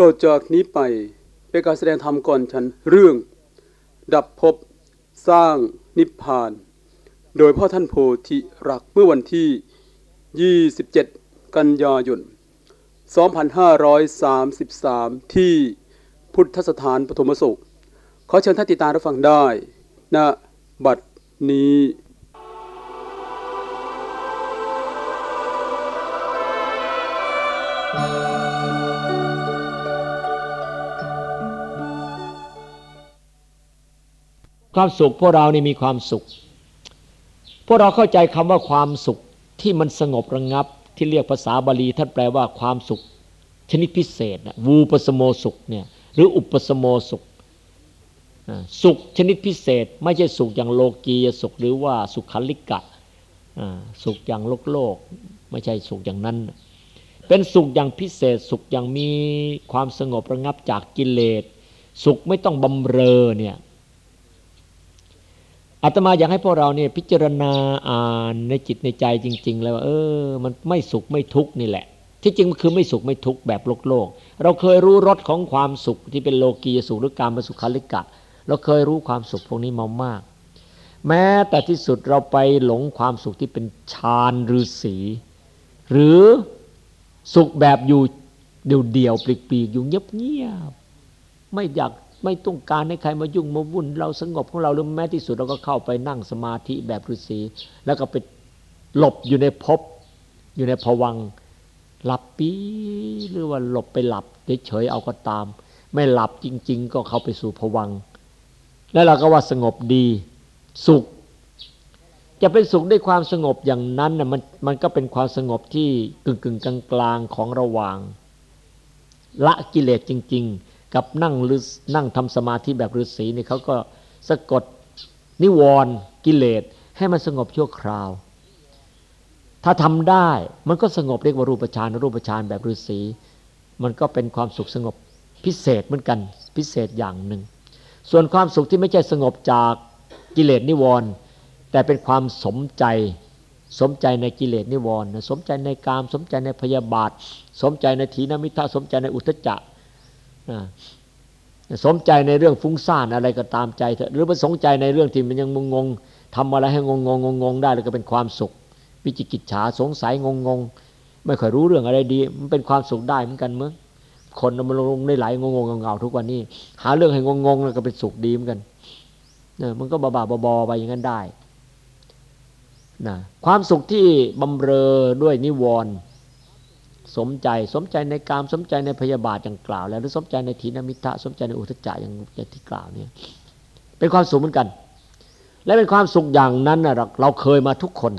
ต่อจากนี้ไปเป็นการแสดงธรรมก่อนฉันเรื่อง ดับภพสร้างนิพพาน โดยพ่อท่านโพธิรักเมื่อวันที่ 27 กันยายน 2533 ที่พุทธสถานปฐมสุขขอเชิญท่านติดตามรับฟังได้ณบัดนี้ ความสุขพวกเรานี่มีความสุข พวกเราเข้าใจคำว่าความสุขที่มันสงบระงงับที่เรียกภาษาบาลีท่านแปลว่าความสุข ชนิดพิเศษนะวูปสโมสุขเนี่ยหรืออุปสโมสุขสุขชนิดพิเศษ ไม่ใช่สุขอย่างโลกียสุขหรือว่าสุขคันลิกะสุขอย่างโลกโลก ไม่ใช่สุขอย่างนั้น เป็นสุขอย่างพิเศษ สุขอย่างมีความสงบระงับจากกิเลส สุขไม่ต้องบำเรอเนี่ย อาตมาอยากให้พวกเราเนี่ยพิจารณาอ่านในจิตในใจจริง ๆ แล้วเออ มันไม่สุขไม่ทุกข์นี่แหละ ที่จริงมันคือไม่สุขไม่ทุกข์แบบโลกโลก เราเคยรู้รสของความสุขที่เป็นโลกียสุขหรือการมาสุขาลิกะ เราเคยรู้ความสุขพวกนี้มามาก แม้แต่ที่สุดเราไปหลงความสุขที่เป็นฌานหรือสีหรือสุขแบบอยู่เดี่ยวๆปลีกๆอยู่เงียบๆไม่อยาก ไม่ต้องการให้ใครมายุ่งมาวุ่น เราสงบของเราหรือแม้ที่สุดเราก็เข้าไปนั่งสมาธิแบบฤาษีแล้วก็ไปหลบอยู่ในภพอยู่ในภวังหลับปีหรือว่าหลบไปหลับเฉยๆเอาก็ตาม ไม่หลับจริง ๆ ก็เข้าไปสู่ภวังแล้วเราก็ว่าสงบดีสุข จะเป็นสุขด้วยความสงบอย่างนั้นนะมันมันก็เป็นความสงบที่กึ่งกึ่งกลางๆของระหว่าง ละกิเลสจริง ๆ กับนั่งหรือนั่งทำสมาธิแบบฤาษีนี่เขาก็สะกดนิวรณ์กิเลสให้มันสงบชั่วคราว ถ้าทำได้มันก็สงบเรียกว่ารูปฌานรูปฌานแบบฤาษีมันก็เป็นความสุขสงบพิเศษเหมือนกันพิเศษอย่างหนึ่ง ส่วนความสุขที่ไม่ใช่สงบจากกิเลสนิวรณ์แต่เป็นความสมใจ สมใจในกิเลสนิวรณ์สมใจในกาม สมใจในพยาบาท สมใจในทีนมิทะสมใจในอุทจจะ สมใจในเรื่องฟุ้งซ่านอะไรก็ตามใจเถอะหรือไปสนใจในเรื่องที่มันยังงงทำอะไรให้งงงงงได้แล้วก็เป็นความสุข วิจิกิจฉาสงสัยงงงไม่ค่อยรู้เรื่องอะไรดี มันเป็นความสุขได้เหมือนกันเมื่อคนมันลงในไหลงงงเงาทุกวันนี้ หาเรื่องให้งงงแล้วก็เป็นสุขดีเหมือนกันเนี่ยมันก็บ้าบอไปอย่างนั้นได้นะความสุขที่บำเรอด้วยนิวรณ์ สมใจ สมใจในกามสมใจในพยาบาทอย่างกล่าว แล้วหรือสมใจในถีนมิทะสมใจในอุทจจะอย่างที่กล่าวเนี่ยเป็นความสุขเหมือนกัน และเป็นความสุขอย่างนั้นนะเราเคยมาทุกคน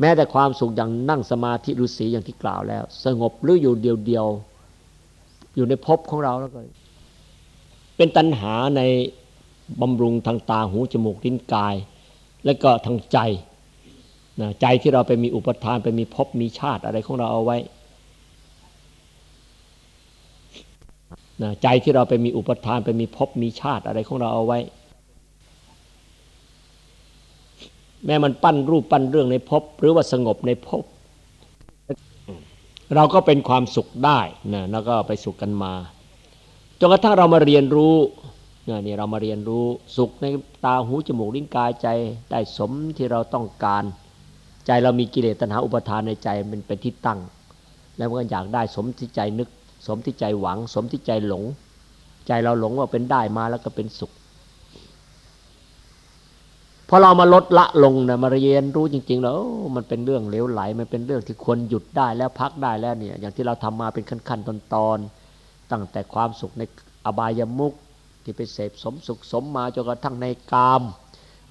แม้แต่ความสุขอย่างนั่งสมาธิฤาษีอย่างที่กล่าวแล้ว สงบหรืออยู่เดียวๆอยู่ในภพของเราแล้วก็เป็นตัณหาในบำรุงทางตาหูจมูกลิ้นกาย และก็ทางใจ นะใจที่เราไปมีอุปทานไปมีภพมีชาติอะไรของเราเอาไว้นะใจที่เราไปมีอุปทานไปมีภพมีชาติอะไรของเราเอาไว้ แม้มันปั้นรูปปั้นเรื่องในภพหรือว่าสงบในภพเราก็เป็นความสุขได้นะแล้วก็ไปสุขกันมาจนกระทั่งเรามาเรียนรู้นี่เรามาเรียนรู้สุขในตาหูจมูกลิ้นกายใจได้สมที่เราต้องการ ใจเรามีกิเลสตัณหาอุปทานในใจมันเป็นที่ตั้ง แล้วมันก็อยากได้สมที่ใจนึก สมที่ใจหวัง สมที่ใจหลง ใจเราหลงว่าเป็นได้มาแล้วก็เป็นสุขพอเรามาลดละลงนะมาเรียนรู้จริง ๆ แล้วมันเป็นเรื่องเลวไหล มันเป็นเรื่องที่ควรหยุดได้แล้วพักได้แล้วเนี่ย อย่างที่เราทำมาเป็นขั้นๆตอนๆตั้งแต่ความสุขในอบายมุกที่ไปเสพสมสุขสมมาจนกระทั่งในกาม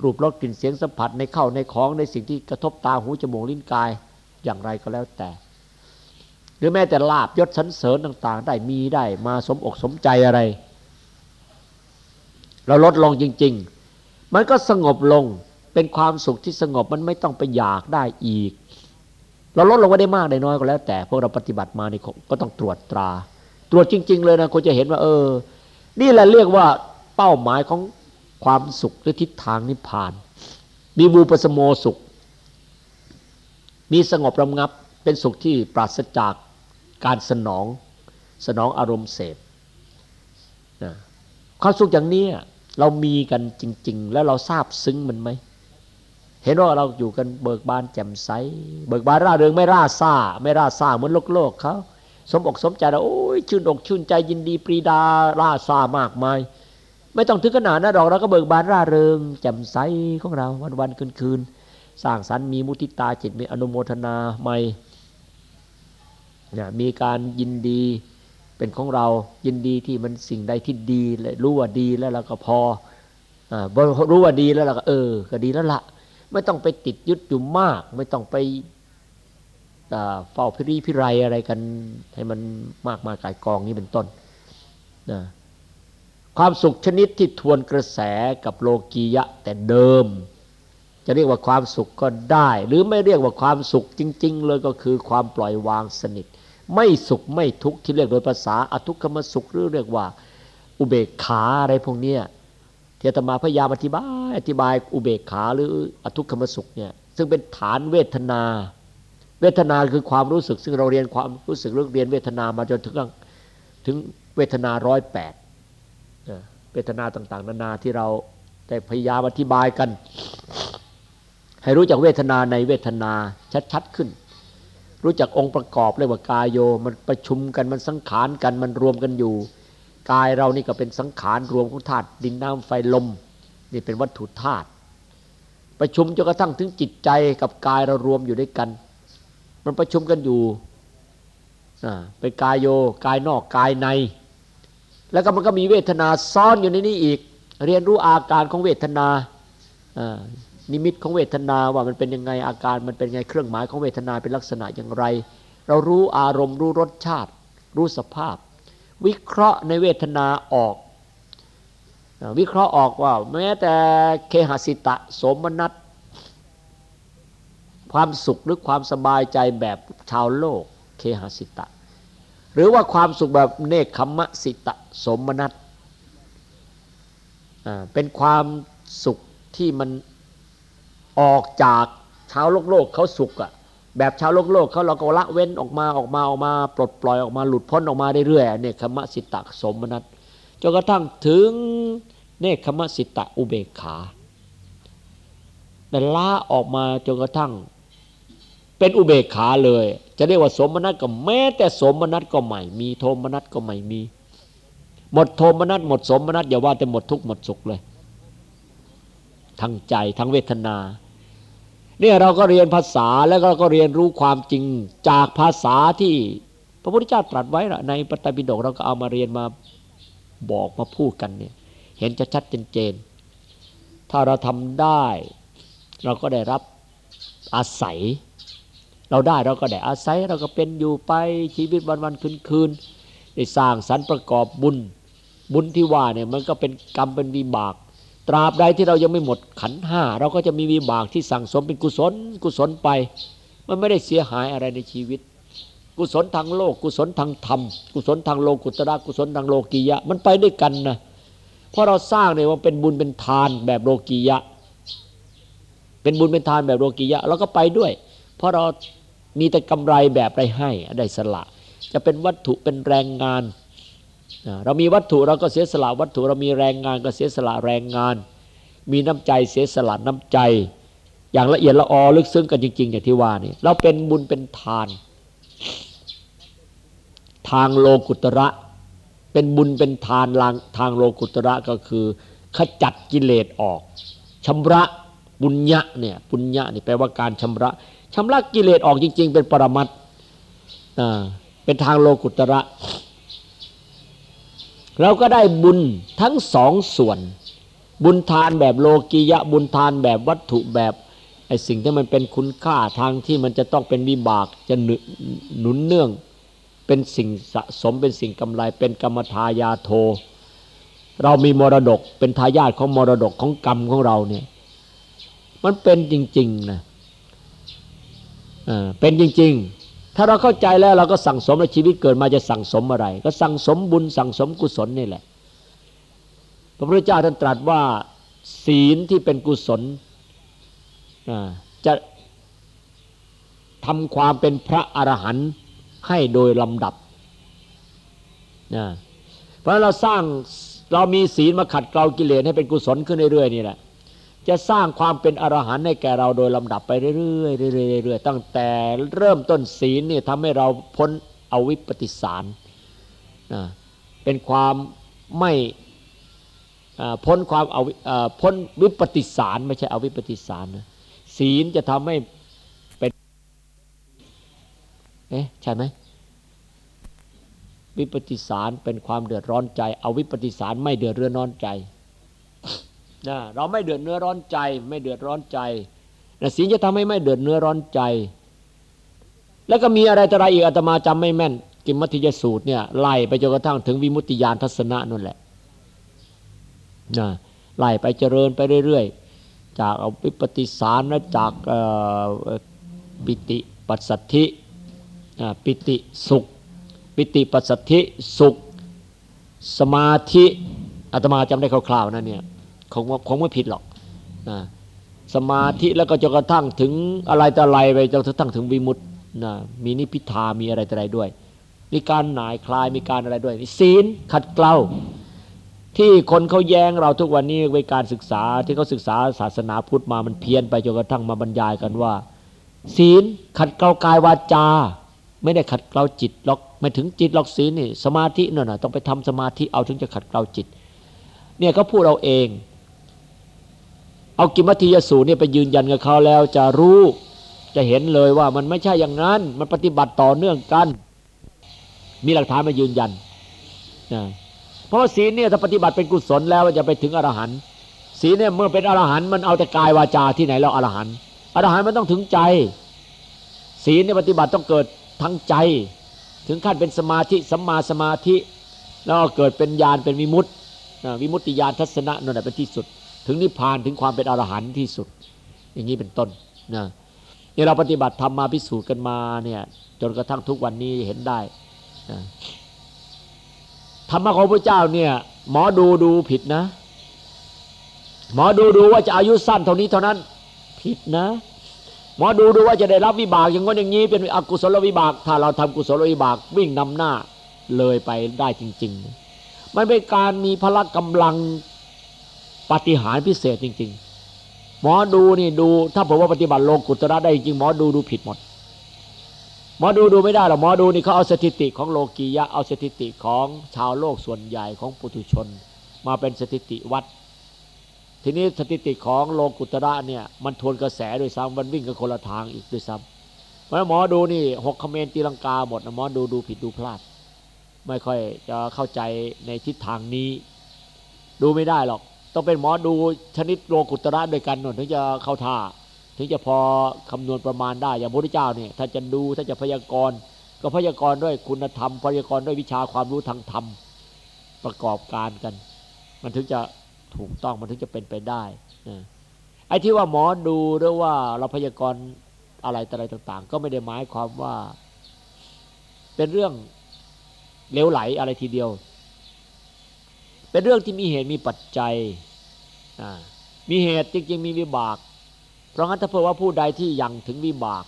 รูปรสกลิ่นเสียงสัมผัสในเข้าในของในสิ่งที่กระทบตาหูจมูกลิ้นกายอย่างไรก็แล้วแต่ หรือแม้แต่ลาบยศสันเสริญต่าง ๆ ได้มีได้มาสมอกสมใจอะไร เราลดลงจริง ๆ มันก็สงบลงเป็นความสุขที่สงบมันไม่ต้องไปอยากได้อีก เราลดลงไว้ได้มากได้น้อยก็แล้ว แต่พวกเราปฏิบัติมานี่ก็ต้องตรวจตรา ตรวจจริง ๆ เลยนะคุณจะเห็นว่า เออ นี่แหละเรียกว่าเป้าหมายของ ความสุขหรือทิศทางนิพพาน มีบูปสโมสุข มีสงบระงับเป็นสุขที่ปราศจากการสนองสนองอารมณ์เสพนะความสุขอย่างนี้เรามีกันจริง ๆ แล้วเราทราบซึ้งมันไหม เห็นว่าเราอยู่กันเบิกบานแจ่มใส เบิกบานร่าเริงไม่ร่าซ่า ไม่ร่าซ่าเหมือนโลกโลกเขาสมอกสมใจเราโอ้ยชื่นอกชื่นใจยินดีปรีดาร่าซ่ามากมาย ไม่ต้องถึงขนาดนั้นหรอกเราก็เบิกบานร่าเริงแจ่มใสของเราวันวันคืนคืนสร้างสรรค์มีมุทิตาจิตมีอนุโมทนาใหม่เนี่ยมีการยินดีเป็นของเรายินดีที่มันสิ่งใดที่ดีเลยรู้ว่าดีแล้วเราก็พออรู้ว่าดีแล้วเราก็เออ ก็ดีแล้วละไม่ต้องไปติดยึดอยู่มาก ไม่ต้องไปเฝ้าพิรีพิไรอะไรกัน ให้มันมากมายกายกองนี้เป็นต้นนะ ความสุขชนิดที่ทวนกระแสกับโลกียะแต่เดิม จะเรียกว่าความสุขก็ได้ หรือไม่เรียกว่าความสุขจริง ๆ เลยก็คือความปล่อยวางสนิท ไม่สุขไม่ทุกข์ที่เรียกโดยภาษาอทุกขมสุขหรือเรียกว่า อุเบกขาอะไรพวกนี้ที่อาตมาพยายามอธิบาย อธิบายอุเบกขาหรืออทุกขมสุขเนี่ยซึ่งเป็นฐานเวทนา เวทนาคือความรู้สึก ซึ่งเราเรียนความรู้สึกเรื่องเรียนเวทนามาจนถึงถึงเวทนาร้อยแปด เวทนาต่าง ๆ นานาที่เราได้พยายามอธิบายกัน ให้รู้จักเวทนาในเวทนาชัดๆขึ้น รู้จักองค์ประกอบเรียกว่ากายโยมันประชุมกันมันสังขารกันมันรวมกันอยู่ กายเรานี่ก็เป็นสังขารรวมของธาตุดินน้ำไฟลมนี่เป็นวัตถุธาตุประชุมจนกระทั่งถึงจิตใจกับกายเรารวมอยู่ด้วยกัน มันประชุมกันอยู่เป็นกายโยกายนอกกายใน แล้วก็มันก็มีเวทนาซ่อนอยู่ในนี้อีก เรียนรู้อาการของเวทนานิมิตของเวทนาว่ามันเป็นยังไงอาการมันเป็นยังไงเครื่องหมายของเวทนาเป็นลักษณะอย่างไร เรารู้อารมณ์รู้รสชาติ รู้สภาพ วิเคราะห์ในเวทนาออก วิเคราะห์ออกว่า แม้แต่เคหสิตะสมนัตความสุขหรือความสบายใจแบบชาวโลกเคหสิตะ หรือว่าความสุขแบบเนคขมสิตะ สมนัตเป็นความสุขที่มันออกจากชาวโลกโลกเขาสุขอะแบบชาวโลกโลกเขาเราก็ละเว้นออกมาออกมาออกมา ปลดปล่อยออกมาหลุดพ้นออกมาเรื่อยๆเนี่ยคมสิตะสมนัตจนกระทั่งถึงเนคขมสิตะอุเบกขาแต่ละออกมาจนกระทั่ง เป็นอุเบกขาเลย จะเรียกว่าสมนัตก็แม้แต่สมนัตก็ไม่มีโทมนัตก็ไม่มี หมดโทมนัตหมดสมนัตอย่าว่าแต่หมดทุกหมดสุขเลยทั้งใจทั้งเวทนาเนี่ยเราก็เรียนภาษาแล้วเราก็เรียนรู้ความจริงจากภาษาที่พระพุทธเจ้าตรัสไว้ละในปฏิปิฎกเราก็เอามาเรียนมาบอกมาพูดกันเนี่ย เห็นจะชัดเจนๆถ้าเราทำได้ เราก็ได้รับอาศัย เราได้เราก็ได้อาศัยเราก็เป็นอยู่ไปชีวิตวันวันคืนคืนได้สร้างสรรค์ประกอบบุญ บุญที่ว่าเนี่ยมันก็เป็นกรรมเป็นวิบาก ตราบใดที่เรายังไม่หมดขันห้าเราก็จะมีวิบากที่สั่งสมเป็นกุศล กุศลไป มันไม่ได้เสียหายอะไรในชีวิต กุศลทางโลก กุศลทางธรรม กุศลทางโลกุตระกุศลทางโลกียะ มันไปด้วยกันนะเพราะเราสร้างเนี่ยว่าเป็นบุญเป็นทานแบบโลกียะ เป็นบุญเป็นทานแบบโลกียะเราก็ไปด้วย เพราะเรามีแต่กำไรแบบได้ให้ได้สละ จะเป็นวัตถุเป็นแรงงาน เรามีวัตถุเราก็เสียสละวัตถุเรามีแรงงานก็เสียสละแรงงาน มีน้ำใจเสียสละน้ำใจ อย่างละเอียดละออลึกซึ้งกันจริง ๆ อย่างที่ว่านี่เราเป็นบุญเป็นทาน ทางโลกุตระ เป็นบุญเป็นทานลางทางโลกุตระก็คือ ขจัดกิเลสออกชำระบุญญะเนี่ยบุญญะนี่แปลว่าการชำระชำระกิเลสออกจริง ๆ เป็นปรมัตเป็นทางโลกุตระ เราก็ได้บุญทั้งสองส่วน บุญทานแบบโลกียะ บุญทานแบบวัตถุแบบไอ้สิ่งที่มันเป็นคุณค่าทางที่มันจะต้องเป็นวิบากจะหนุนเนื่อง เป็นสิ่งสะสมเป็นสิ่งกำไร เป็นกรรมทายาโท เรามีมรดกเป็นทายาทของมรดกของกรรมของเราเนี่ยมันเป็นจริง ๆ นะอ่าเป็นจริง ๆ ถ้าเราเข้าใจแล้วเราก็สั่งสมในชีวิตเกิดมาจะสั่งสมอะไร ก็สั่งสมบุญสั่งสมกุศลนี่แหละ พระพุทธเจ้าท่านตรัสว่า ศีลที่เป็นกุศลจะทำความเป็นพระอรหันต์ให้โดยลำดับนะเพราะเราสร้างเรามีศีลมาขัดเกลากิเลสให้เป็นกุศลขึ้นเรื่อยๆนี่แหละ จะสร้างความเป็นอรหันต์ให้แก่เราโดยลำดับไปเรื่อยๆเรื่อยๆตั้งแต่เริ่มต้นศีลนี่ทำให้เราพ้นอวิปปิสารนะเป็นความไม่พ้นความเอาพ้นวิปปิสารไม่ใช่อวิปปิสารนะศีลจะทำให้เป็นเอ๊ะใช่ไหมวิปปิสารเป็นความเดือดร้อนใจ เอาวิปปิสารไม่เดือดเรือนร้อนใจ นะเราไม่เดือดเนื้อร้อนใจ ไม่เดือดร้อนใจนะศีลจะทำให้ไม่เดือดเนื้อร้อนใจ แล้วก็มีอะไรต่ออะไรอีกอาตมาจำไม่แม่น กิมมัธยสูตรเนี่ยไล่ไปจนกระทั่งถึงวิมุตติยานทัศนะนั่นแหละนะไล่ไปเจริญไปเรื่อยๆ จากเอาวิปฏิสารและจากปิติปัสสัทธิปิติสุข ปิติปัสสัทธิสุข สมาธิอาตมาจำได้คร่าวๆนะเนี่ย คงว่าคงไม่ผิดหรอกนะสมาธิแล้วก็จนกระทั่งถึงอะไรต่ออะไรไปจนกระทั่งถึงวิมุตตินะมีนิพิทามีอะไรต่ออะไรด้วย มีการหน่ายคลายมีการอะไรด้วยศีลขัดเกลาที่คนเขาแย้งเราทุกวันนี้ในการศึกษาที่เขาศึกษาศาสนาพุทธมามันเพี้ยนไปจนกระทั่งมาบรรยายกันว่า ศีลขัดเกลากายวาจา ไม่ได้ขัดเกลาจิตหรอกไม่ถึงจิตหรอกศีลนี่สมาธินั่นน่ะต้องไปทำสมาธิเอาถึงจะขัดเกลาจิต เนี่ยเขาพูดเราเอง เอากิมัติยสูเนี่ยไปยืนยันกับเขาแล้ว จะรู้จะเห็นเลยว่ามันไม่ใช่อย่างนั้น มันปฏิบัติต่อเนื่องกัน มีหลักฐานมายืนยันนะเพราะศีลเนี่ยถ้าปฏิบัติเป็นกุศลแล้วจะไปถึงอรหันต์ศีลเนี่ยเมื่อเป็นอรหันต์มันเอาแต่กายวาจาที่ไหนแล้วอรหันต์อรหันต์มันต้องถึงใจ ศีลเนี่ยปฏิบัติต้องเกิดทั้งใจ ถึงขั้นเป็นสมาธิสัมมาสมาธิ แล้วเกิดเป็นญาณเป็นวิมุตติวิมุตติญาณทัศนะนั่นแหละเป็นที่สุด ถึงนิพพานถึงความเป็นอรหันต์ที่สุด อย่างนี้เป็นต้นนะนี่เราปฏิบัติทำมาพิสูจน์กันมาเนี่ยจนกระทั่งทุกวันนี้เห็นได้นะธรรมะของพระเจ้าเนี่ย หมอดูดูผิดนะ หมอดูดูว่าจะอายุสั้นเท่านี้เท่านั้น ผิดนะ หมอดูดูว่าจะได้รับวิบากอย่างงี้อย่างนี้ เป็นอกุศลวิบาก ถ้าเราทำกุศลวิบากวิ่งนำหน้าเลยไปได้จริง ๆ มันเป็นการมีพละกำลัง ปฏิหารพิเศษจริง ๆ หมอดูนี่ดู ถ้าผมว่าปฏิบัติโลกุตระได้จริงหมอดูดูผิดหมด หมอดูดูไม่ได้หรอกหมอดูนี่เขาเอาสถิติของโลกียะเอาสถิติของชาวโลกส่วนใหญ่ของปุถุชน มาเป็นสถิติวัด ทีนี้สถิติของโลกุตระเนี่ยมันทวนกระแสด้วยซ้ำมันวิ่งกันคนละทางอีกด้วยซ้ำเพราะหมอดูนี่หกคเมนตีลังกาหมดหมอดูดูผิดดูพลาด ไม่ค่อยจะเข้าใจในทิศทางนี้ดูไม่ได้หรอก ต้องเป็นหมอดูชนิดโลกุตระด้วยกันหน่อยถึงจะเข้าท่า ถึงจะพอคำนวณประมาณได้ อย่างพระพุทธเจ้าเนี่ยถ้าจะดูถ้าจะพยากรณ์ก็พยากรณ์ด้วยคุณธรรม พยากรณ์ด้วยวิชาความรู้ทางธรรมประกอบการกัน มันถึงจะถูกต้องมันถึงจะเป็นไปได้ไอ้ที่ว่าหมอดูหรือว่าเราพยากรณ์อะไรอะไรต่าง ๆ ก็ไม่ได้หมายความว่า เป็นเรื่องเลวไหลอะไรทีเดียว เป็นเรื่องที่มีเหตุมีปัจจัย มีเหตุจริงๆมีวิบาก เพราะงั้นถ้าเผื่อว่าผู้ใดที่ยังถึงวิบาก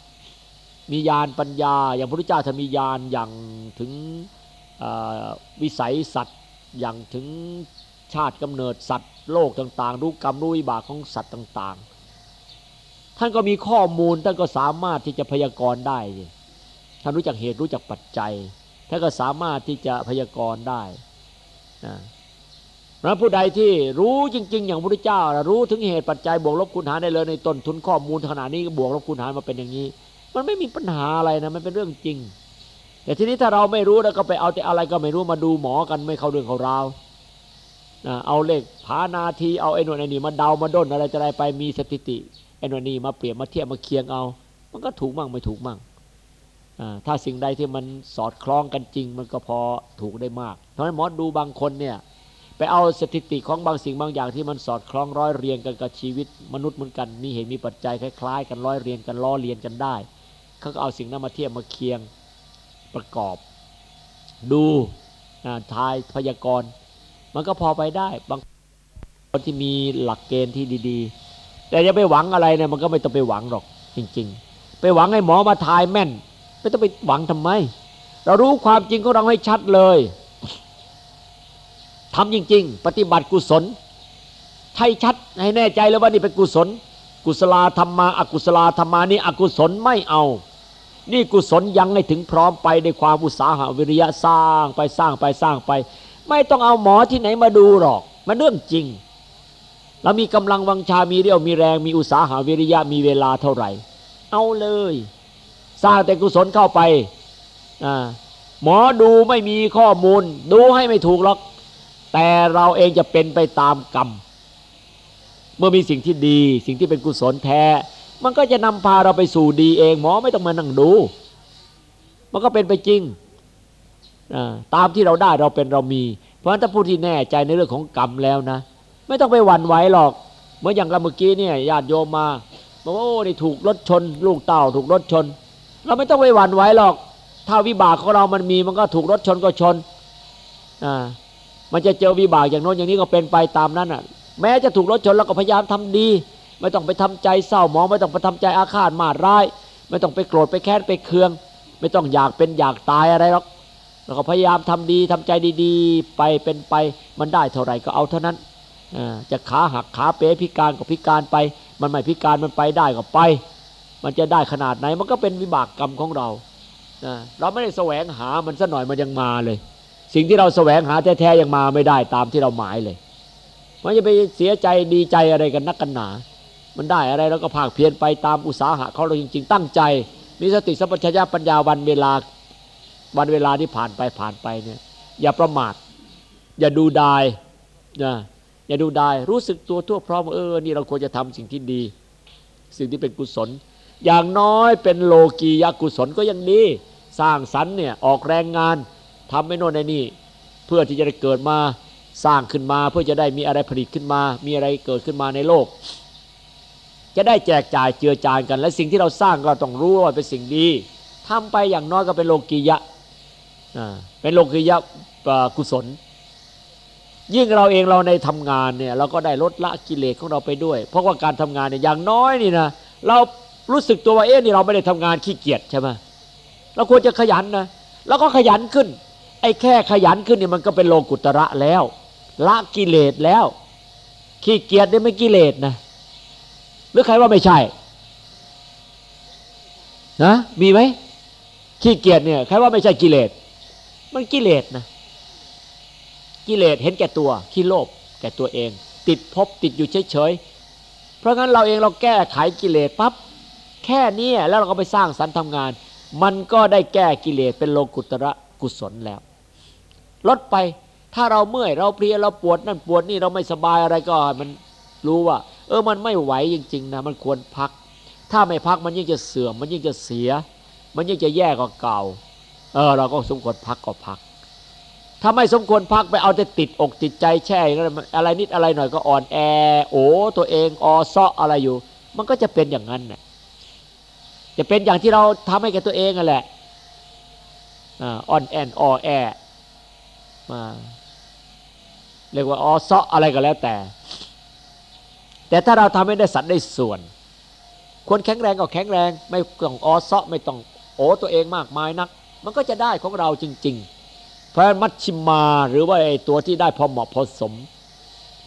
มีญาณปัญญา อย่างพระพุทธเจ้าถ้ามีญาณอย่างถึงวิสัยสัตว์อย่างถึงชาติกำเนิดสัตว์โลกต่างๆ รู้กรรมรู้วิบากของสัตว์ต่าง ๆ ท่านก็มีข้อมูลท่านก็สามารถที่จะพยากรณ์ได้ท่านรู้จักเหตุรู้จักปัจจัยท่านก็สามารถที่จะพยากรณ์ได้นะ พระผู้ใดที่รู้จริง ๆ อย่างพระพุทธเจ้า รู้ถึงเหตุปัจจัยบวกลบคูณหารได้เลยในต้นทุนข้อมูลขนาดนี้บวกลบคูณหารมาเป็นอย่างนี้ มันไม่มีปัญหาอะไรนะมันเป็นเรื่องจริง แต่ทีนี้ถ้าเราไม่รู้แล้วก็ไปเอาแต่อะไรก็ไม่รู้มาดูหมอกันไม่เข้าเรื่องเขาราวนะเอาเลขผานาทีเอาไอ้นวลไอ้นี่มาเดามาด้นอะไรจะได้ไปมีสถิติไอ้นวลนี่มาเปรียบมาเทียบมาเคียงเอา มันก็ถูกมั่งไม่ถูกมั่งถ้าสิ่งใดที่มันสอดคล้องกันจริง มันก็พอถูกได้มากเพราะฉะนั้นหมอดูบางคนเนี่ย ไปเอาสถิติของบางสิ่งบางอย่างที่มันสอดคล้องร้อยเรียงกันกับชีวิต มนุษย์เหมือนกันมีเหตุมีปัจจัยคล้ายๆ กันร้อยเรียงกันล้อเลียนกันได้เขาก็เอาสิ่งนั้นมาเทียบมาเคียงประกอบ ดูทายพยากรณ์มันก็พอไปได้บางคนที่มีหลักเกณฑ์ที่ดีๆ แต่จะไปหวังอะไรเนี่ยมันก็ไม่ต้องไปหวังหรอกจริง ๆ ไปหวังให้หมอมาทายแม่น ไม่ต้องไปหวังทำไม เรารู้ความจริงของเราให้ชัดเลย ทำจริง ๆ ปฏิบัติกุศลใช่ชัดให้แน่ใจเลยว่านี่เป็นกุศล กุศลาธรรมาอากุศลาธรรมานี่อกุศลไม่เอา นี่กุศลยังให้ถึงพร้อมไปในความอุตสาหะวิริยะสร้างไปสร้างไปสร้างไป ไม่ต้องเอาหมอที่ไหนมาดูหรอก มันเรื่องจริงเรามีกำลังวังชา มีเรี่ยว มีแรง มีอุตสาหะวิริยะ มีเวลาเท่าไหร่ เอาเลย สร้างแต่กุศลเข้าไป หมอดูไม่มีข้อมูล ดูให้ไม่ถูกหรอก แต่เราเองจะเป็นไปตามกรรม เมื่อมีสิ่งที่ดี สิ่งที่เป็นกุศลแท้ มันก็จะนำพาเราไปสู่ดีเอง หมอไม่ต้องมานั่งดู มันก็เป็นไปจริง ตามที่เราได้เราเป็นเรามี เพราะฉะนั้นถ้าผู้ที่แน่ใจในเรื่องของกรรมแล้วนะ ไม่ต้องไปหวั่นไหวหรอก เมื่ออย่างกับเมื่อกี้เนี่ยญาติโยมมาบอกว่าโอ้นี่ถูกรถชน ลูกเต่าถูกรถชน เราไม่ต้องไปหวั่นไหวหรอก ถ้าวิบากของเรามันมีมันก็ถูกรถชนก็ชนอ่า มันจะเจอวิบากอย่างโน้นอย่างนี้ก็เป็นไปตามนั้นอะ แม้จะถูกรถชนแล้วก็พยายามทำดี ไม่ต้องไปทำใจเศร้าหมอง ไม่ต้องไปทำใจอาฆาตมาร้าย ไม่ต้องไปโกรธไปแค้นไปเคือง ไม่ต้องอยากเป็นอยากตายอะไรหรอกเราก็พยายามทำดีทำใจดีๆ ไปเป็นไปมันได้เท่าไหร่ก็เอาเท่านั้นจะขาหักขาเป๋พิการก็พิการไป มันไม่พิการมันไปได้ก็ไป มันจะได้ขนาดไหนมันก็เป็นวิบากกรรมของเราเราไม่ได้แสวงหามันซะหน่อยมันยังมาเลย สิ่งที่เราแสวงหาแท้ๆยังมาไม่ได้ตามที่เราหมายเลยมันจะไปเสียใจดีใจอะไรกันนักกันหนา มันได้อะไรแล้วก็ภาคเพียรไปตามอุตสาหะเขาเราจริง ๆ ตั้งใจ มีสติสัพพัญญาปัญญาวันเวลาวันเวลาที่ผ่านไปผ่านไปเนี่ย อย่าประมาท อย่าดูดายนะอย่าดูได้รู้สึกตัวทั่วพร้อมเออนี่เราควรจะทำสิ่งที่ดี สิ่งที่เป็นกุศล อย่างน้อยเป็นโลกียกุศลก็ยังดี สร้างสรรค์เนี่ยออกแรงงาน ทำไม่โน่นในนี่ เพื่อที่จะได้เกิดมาสร้างขึ้นมา เพื่อจะได้มีอะไรผลิตขึ้นมา มีอะไรเกิดขึ้นมาในโลก จะได้แจกจ่ายเจือจานกัน และสิ่งที่เราสร้างเราต้องรู้ว่าเป็นสิ่งดีทำไปอย่างน้อยก็เป็นโลกียะเป็นโลกียะกุศล ยิ่งเราเองเราในทำงานเนี่ยเราก็ได้ลดละกิเลสของเราไปด้วย เพราะว่าการทำงานเนี่ยอย่างน้อยนี่นะเรารู้สึกตัวว่าเอ๊ะนี่เราไม่ได้ทำงานขี้เกียจใช่ไหมเราควรจะขยันนะแล้วก็ขยันขึ้น ไอ้แค่ขยันขึ้นนี่มันก็เป็นโลกุตระแล้ว ละกิเลสแล้ว ขี้เกียจเนี่ยไม่กิเลสนะ หรือใครว่าไม่ใช่นะมีไหมขี้เกียจเนี่ยใครว่าไม่ใช่กิเลส มันกิเลสนะ กิเลสเห็นแก่ตัวขี้โลภแก่ตัวเอง ติดพบติดอยู่เฉยๆ เพราะงั้นเราเองเราแก้ไขกิเลสปั๊บแค่นี้แล้วเราก็ไปสร้างสรรค์ทำงาน มันก็ได้แก้กิเลสเป็นโลกุตระกุศลแล้ว ลดไป ถ้าเราเมื่อยเราเพลียเราปวดนั่นปวดนี่เราไม่สบายอะไรก็มันรู้ว่า เออมันไม่ไหวจริง ๆ นะมันควรพัก ถ้าไม่พักมันยิ่งจะเสื่อม มันยิ่งจะเสีย มันยิ่งจะแย่กว่าเก่า เออ เราก็สมควรพักก็พัก ถ้าไม่สมควรพักไปเอาแต่ติดอกติดใจแช่อะไรนิดอะไรหน่อยก็อ่อนแอ โอ้ตัวเองออซาะอะไรอยู่ มันก็จะเป็นอย่างนั้นน่ะจะเป็นอย่างที่เราทำให้แกตัวเองนั่นแหละอ่อนแอนออแอ มา เรียกว่าออซาะอะไรก็แล้วแต่ แต่ถ้าเราทำให้ได้สัตว์ได้ส่วนควรแข็งแรงก็แข็งแรง ไม่ต้องออซาะไม่ต้องโอตัวเองมากมายนัก มันก็จะได้ของเราจริง ๆ เพราะมัชชิมาหรือว่าไอ้ตัวที่ได้พอเหมาะพอสม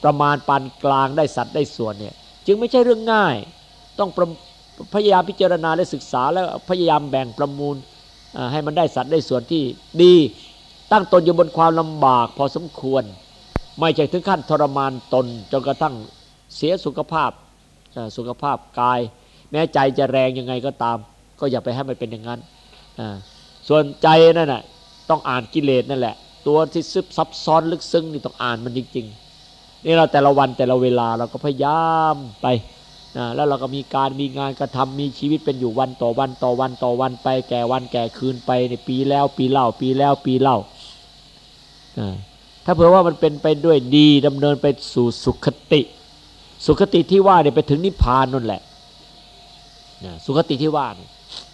ประมาณปานกลางได้สัตว์ได้ส่วนเนี่ยจึงไม่ใช่เรื่องง่าย ต้องพยายามพิจารณาและศึกษาแล้วพยายามแบ่งประมูลให้มันได้สัตว์ได้ส่วนที่ดี ตั้งตนอยู่บนความลำบากพอสมควร ไม่ใช่ถึงขั้นทรมานตนจนกระทั่งเสียสุขภาพสุขภาพกาย แม้ใจจะแรงยังไงก็ตาม ก็อย่าไปให้มันเป็นอย่างนั้นส่วนใจนั่นแหะต้องอ่านกิเลสนั่นแหละ ตัวที่ซึบซับซ้อนลึกซึ้งนี่ต้องอ่านมันจริง ๆ นี่เราแต่ละวันแต่ละเวลาเราก็พยายามไปนะแล้วเราก็มีการมีงานกระทำมีชีวิตเป็นอยู่วันต่อวันต่อวันต่อวันไปแก่วันแก่คืนไปในปีแล้วปีเล่าปีแล้วปีเล่า ถ้าเผื่อว่ามันเป็นไปด้วยดีดำเนินไปสู่สุขติ สุขติที่ว่าเนี่ยไปถึงนิพพานนั่นแหละสุขติที่ว่า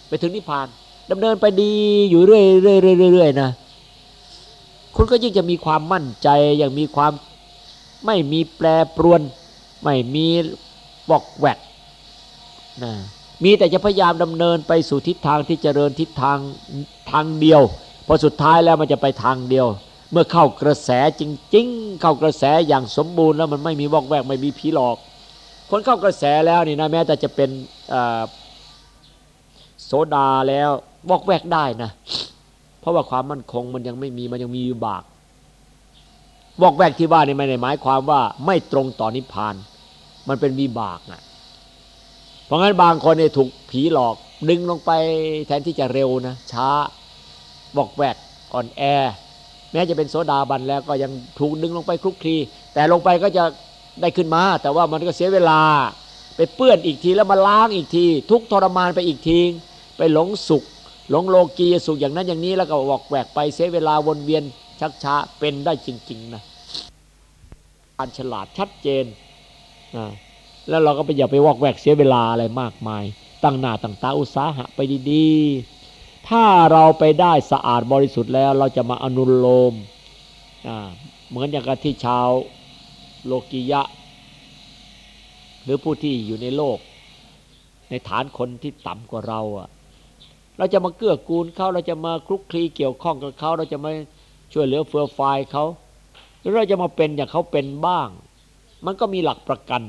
ไปถึงนิพพานดำเนินไปดีอยู่เรื่อยเรื่อยเรื่อยนะคุณก็ยิ่งจะมีความมั่นใจอย่างมีความไม่มีแปรปรวน ไม่มีบอกแวกนะมีแต่จะพยายามดำเนินไปสู่ทิศทางที่เจริญทิศทางทางเดียวพอสุดท้ายแล้วมันจะไปทางเดียว เมื่อเข้ากระแสจริง ๆ เข้ากระแสอย่างสมบูรณ์แล้วมันไม่มีวอกแวกไม่มีผีหลอก คนเข้ากระแสแล้วนี่นะแม้แต่จะเป็นโซดาแล้ววอกแวกได้นะ เพราะว่าความมั่นคงมันยังไม่มีมันยังมีอยู่บากวอกแวกที่ว่านี่ไม่ได้หมายความว่าไม่ตรงต่อนิพพาน มันเป็นวิบากนะเพราะงั้นบางคนเนี่ยถูกผีหลอกดึงลงไปแทนที่จะเร็วนะช้าวอกแวกอ่อนแอ แม้จะเป็นโซดาบันแล้วก็ยังถูกดึงลงไปคลุกคลีแต่ลงไปก็จะได้ขึ้นมา แต่ว่ามันก็เสียเวลา ไปเปื้อนอีกทีแล้วมาล้างอีกที ทุกทรมานไปอีกที ไปหลงสุข หลงโลกีสุขอย่างนั้นอย่างนี้แล้วก็วอกแวกไปเสียเวลาวนเวียนชักช้าเป็นได้จริง ๆ นะการฉลาดชัดเจนนะแล้วเราก็ไปอย่าไปวอกแวกเสียเวลาอะไรมากมาย ตั้งหน้าตั้งตาอุตสาหะไปดีๆ ถ้าเราไปได้สะอาดบริสุทธิ์แล้ว เราจะมาอนุโลมเหมือนอย่างกับที่ชาวโลกิยะ หรือผู้ที่อยู่ในโลก ในฐานคนที่ต่ำกว่าเราอะเราจะมาเกื้อกูลเขาเราจะมาคลุกคลีเกี่ยวข้องกับเขาเราจะมาช่วยเหลือเฟื่อฟายเขาหรือเราจะมาเป็นอย่างเขาเป็นบ้าง มันก็มีหลักประกัน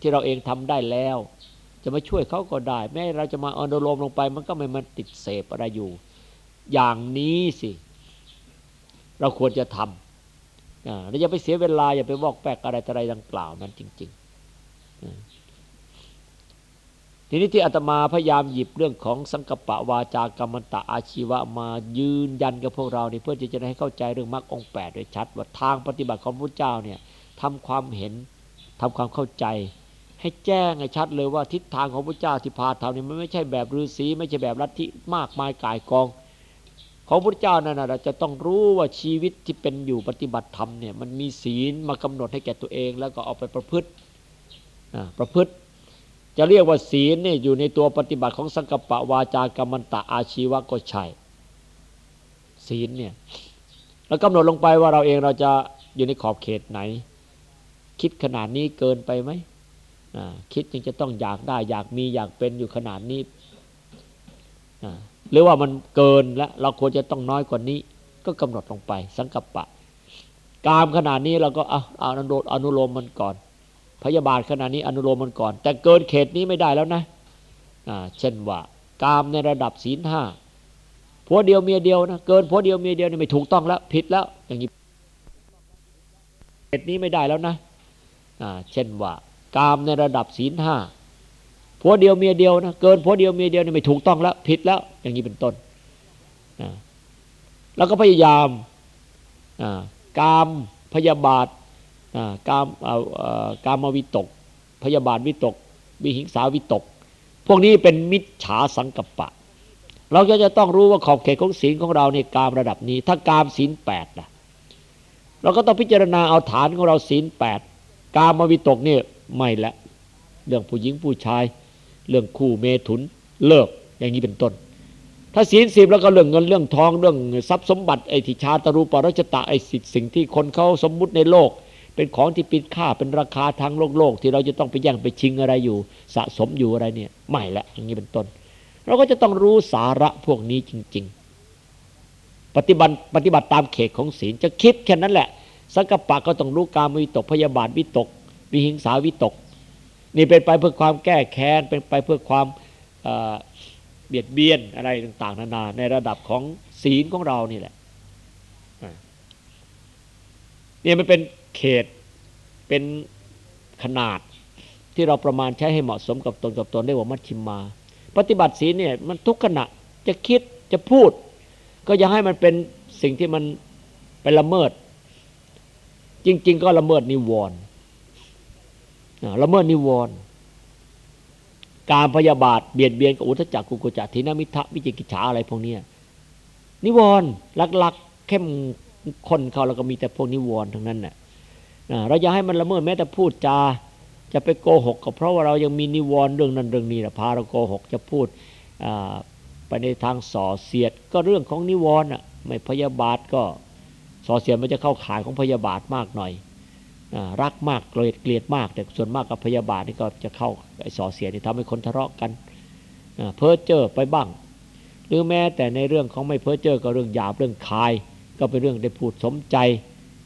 ที่เราเองทำได้แล้ว จะมาช่วยเขาก็ได้ แม้เราจะมาอนุโลมลงไป มันก็ไม่มันติดเสพอะไรอยู่ อย่างนี้สิ เราควรจะทำเราอย่าไปเสียเวลา อย่าไปบอกแปกอะไรอะไรดังกล่าวนั้นจริงๆทีนี้ที่อาตมาพยายามหยิบเรื่องของสังกปะวาจากรรมตะอาชีวะมายืนยันกับพวกเรานี่เพื่อที่จะให้เข้าใจเรื่องมรรคองแปดโดยชัด ว่าทางปฏิบัติของพระเจ้าเนี่ยทำความเห็นทำความเข้าใจ ให้แจ้งให้ชัดเลยว่าทิศทางของพระเจ้าที่พาทำนี่มันไม่ใช่แบบฤาษีไม่ใช่แบบลัทธิมากมายกายกอง ของพระเจ้านั่นนะเราจะต้องรู้ว่าชีวิตที่เป็นอยู่ปฏิบัติธรรมเนี่ยมันมีศีลมากำหนดให้แก่ตัวเอง แล้วก็เอาไปประพฤติประพฤติ จะเรียกว่าศีลเนี่ยอยู่ในตัวปฏิบัติของสังกปะวาจากรรมันตะอาชีวะก็ใช่ศีลเนี่ยแล้วกำหนดลงไปว่าเราเองเราจะอยู่ในขอบเขตไหน คิดขนาดนี้เกินไปไหม คิดยังจะต้องอยากได้ อยากมีอยากเป็นอยู่ขนาดนี้หรือว่ามันเกินแล้วเราควรจะต้องน้อยกว่านี้ ก็กำหนดลงไป สังกัปะ กามขนาดนี้เราก็เอาอนุโลมอนุโลมมันก่อน พยาบาทขณะนี้อนุโลมมันก่อน แต่เกินเขตนี้ไม่ได้แล้วนะเช่นว่า กามในระดับศีลห้าผัวเดียวเมียเดียวนะเกินผัวเดียวเมียเดียวนี่ไม่ถูกต้องแล้วผิดแล้ว อย่างนี้เขตนี้ไม่ได้แล้วนะเช่นว่า กามในระดับศีลห้าผัวเดียวเมียเดียวนะเกินผัวเดียวเมียเดียวนี่ไม่ถูกต้องแล้วผิดแล้ว อย่างนี้เป็นต้นแล้วก็พยายามกามพยาบาทกามกามวิตก พยาบาทวิตก วิหิงสาวิตก พวกนี้เป็นมิจฉาสังกัปปะ เราก็จะต้องรู้ว่าขอบเขตของศีลของเราในกามระดับนี้ ถ้ากามศีลแปดนะเราก็ต้องพิจารณาเอาฐานของเราศีลแปดกามวิตกเนี่ย ไม่ละ เรื่องผู้หญิงผู้ชาย เรื่องคู่เมถุนเลิกอย่างนี้เป็นต้น ถ้าศีลสิบแล้วก็เรื่องเงินเรื่องทองเรื่องทรัพย์สมบัติไอ้ทิชาตรูปรัชตะไอ้สิ่งที่คนเขาสมมุติในโลก เป็นของที่ปิดค่าเป็นราคาทางโลกโลก ที่เราจะต้องไปแย่งไปชิงอะไรอยู่ สะสมอยู่อะไรเนี่ยไม่ละอย่างนี้เป็นต้น เราก็จะต้องรู้สาระพวกนี้จริง ๆ ปฏิบัติปฏิบัติตามเขตของศีลจะคิดแค่นั้นแหละสังกปะก็ต้องรู้การวิตกพยาบาทวิตก วิหิงสาวิตก นี่เป็นไปเพื่อความแก้แค้นเป็นไปเพื่อความเบียดเบียนอะไรต่าง ๆ นานา ในระดับของศีลของเรานี่แหละเนี่ยมันเป็นเขตเป็นขนาดที่เราประมาณใช้ให้เหมาะสมกับตนกับตนได้ว่ามัชชิมมา ปฏิบัติศีลเนี่ยมันทุกขณะจะคิดจะพูด ก็อย่าให้มันเป็นสิ่งที่มันไปละเมิด จริง ๆ ก็ละเมิดนิวรณ์ ละเมิดนิวรณ์การพยาบาทเบียดเบียนกับอุทจักกุกุจักทินามิทะวิจิกิจฉาอะไรพวกนี้นิวรณ์ลักๆเข้มข้นเขาแล้วก็มีแต่พวกนิวรณ์ทั้งนั้นน่ะเราอยาให้มันละเมิดแม้แต่พูดจาจะไปโกหกก็เพราะว่าเรายังมีนิวรณ์เรื่องนั้นเรื่องนี้นะพาเราโกหกจะพูดไปในทางส่อเสียดก็เรื่องของนิวรณ์อะไม่พยาบาทก็ส่อเสียดมันจะเข้าขายของพยาบาทมากหน่อย รักมากเกลียดเกลียดมาก แต่ส่วนมากกับพยาบาทนี่ก็จะเข้าไอ้ส่อเสียดที่ทำให้คนทะเลาะกันเพ้อเจ้อไปบ้าง หรือแม้แต่ในเรื่องของไม่เพ้อเจ้อก็เรื่องหยาบเรื่องคาย ก็เป็นเรื่องได้พูดสมใจ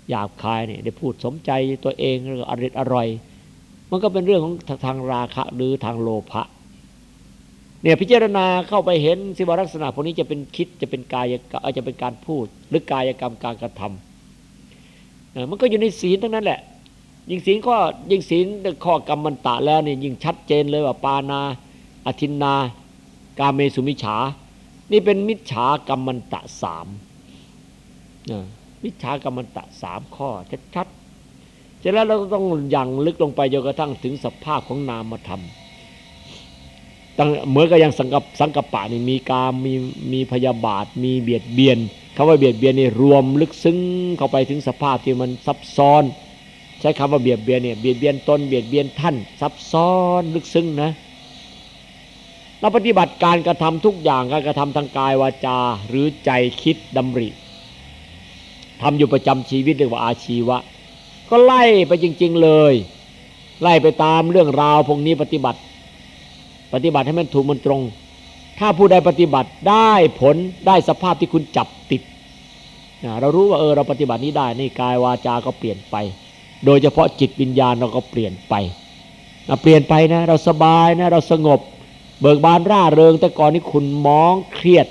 หยาบคายเนี่ยได้พูดสมใจตัวเองแล้วก็อริดอร่อย มันก็เป็นเรื่องของทางราคะหรือทางโลภะเนี่ยพิจารณาเข้าไปเห็นสิวลักษณะพวกนี้จะเป็นคิดจะเป็นกายจะเป็นการพูด หรือกายกรรมการกระทำมันก็อยู่ในศีลทั้งนั้นแหละ ยิ่งศีลข้อยิ่งศีลข้อกรรมมันตะแล้วนี่ยิ่งชัดเจนเลยว่าปานาอธินนา กาเมสุมิฉา นี่เป็นมิจฉากรรมันตะสามมิจฉากรรมันตะสามข้อชัดๆเสร็จแล้วเราต้องยังลึกลงไปจนกระทั่งถึงสภาพของนามธรรมเหมือนกับยังสังกับสังกปะนี่มีกามมีมีพยาบาท มีเบียดเบียนคำว่าเบียดเบียนนี่รวมลึกซึ้งเข้าไปถึงสภาพที่มันซับซ้อน ใช้คำว่าเบียดเบียนเนี่ยเบียดเบียนตนเบียดเบียนท่าน ซับซ้อนลึกซึ้งนะเราปฏิบัติการกระทำทุกอย่างการกระทำทางกายวาจาหรือใจคิดดำริทำอยู่ประจำชีวิตเรียกว่าอาชีวะ ก็ไล่ไปจริง ๆเลย ไล่ไปตามเรื่องราวพวกนี้ปฏิบัติ ปฏิบัติให้มันถูกมันตรง ถ้าผู้ใดปฏิบัติได้ผลได้สภาพที่คุณจับติดเรารู้ว่าเออเราปฏิบัตินี้ได้นี่กายวาจาก็เปลี่ยนไป โดยเฉพาะจิตวิญญาณเราก็เปลี่ยนไปเปลี่ยนไปนะ เราสบายนะ เราสงบ เบิกบานร่าเริง แต่ก่อนนี้คุณมองเครียด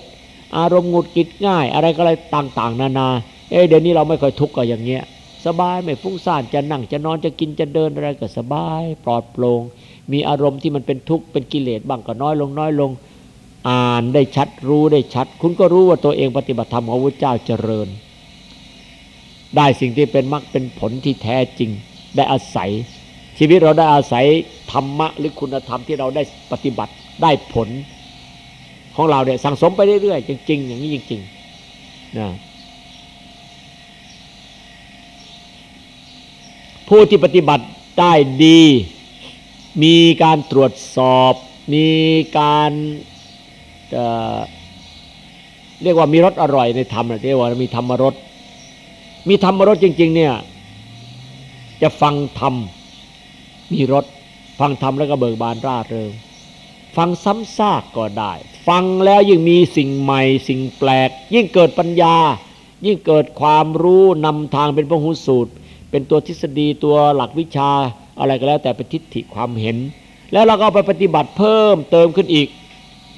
อารมณ์หงุดหงิดง่าย อะไรก็อะไรต่างๆ นานา เอ้เดี๋ยวนี้เราไม่ค่อยทุกข์กับอย่างเงี้ย สบายไม่ฟุ้งซ่านจะนั่งจะนอนจะกินจะเดินอะไรก็สบาย ปลอดโปร่งมีอารมณ์ที่มันเป็นทุกข์เป็นกิเลสบ้างก็น้อยลงน้อยลง อ่านได้ชัดรู้ได้ชัด คุณก็รู้ว่าตัวเองปฏิบัติธรรมของพระเจ้าเจริญ ได้สิ่งที่เป็นมรรคเป็นผลที่แท้จริง ได้อาศัย ชีวิตเราได้อาศัยธรรมะหรือคุณธรรมที่เราได้ปฏิบัติได้ผลของเราเนี่ยสั่งสมไปเรื่อยๆจริง ๆ อย่างนี้จริงๆนะผู้ที่ปฏิบัติได้ดี มีการตรวจสอบ มีการเเรียกว่ามีรสอร่อยในธรรมเรียกว่ามีธรรมรส มีธรรมรสจริง ๆ เนี่ย จะฟังธรรมมีรสฟังธรรมแล้วก็เบิกบานร่าเริง ฟังซ้ำซากก็ได้ ฟังแล้วยิ่งมีสิ่งใหม่ สิ่งแปลก ยิ่งเกิดปัญญา ยิ่งเกิดความรู้นำทางเป็นพหุสูตร เป็นตัวทฤษฎีตัวหลักวิชาอะไรก็แล้วแต่เป็นทิฏฐิความเห็น แล้วเราก็ไปปฏิบัติเพิ่มเติมขึ้นอีก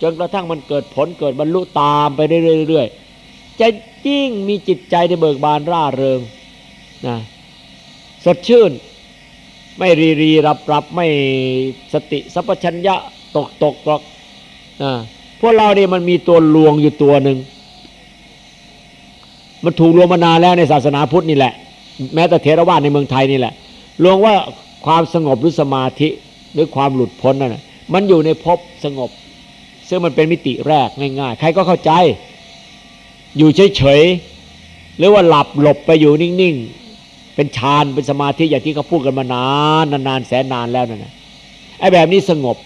จนกระทั่งมันเกิดผลเกิดบรรลุตามไปเรื่อยๆจะ ยิ่งมีจิตใจในเบิกบานร่าเริงนะสดชื่น ไม่รีรีรับรับไม่สติสัพชัญญะตกตกตกอ่าพวกเราเนี่ยมันมีตัวลวงอยู่ตัวหนึ่ง มันถูกลวงมานานแล้วในศาสนาพุทธนี่แหละ แม้แต่เทรวาสในเมืองไทยนี่แหละลวงว่าความสงบหรือสมาธิหรือความหลุดพ้นนั่นมันอยู่ในภพสงบ ซึ่งมันเป็นมิติแรกง่าย ๆ ใครก็เข้าใจ อยู่เฉยๆหรือว่าหลับหลบไปอยู่นิ่งๆ เป็นฌานเป็นสมาธิอย่างที่เขาพูดกันมานานนานแสนนานแล้วนั่นนะไอ้แบบนี้สงบ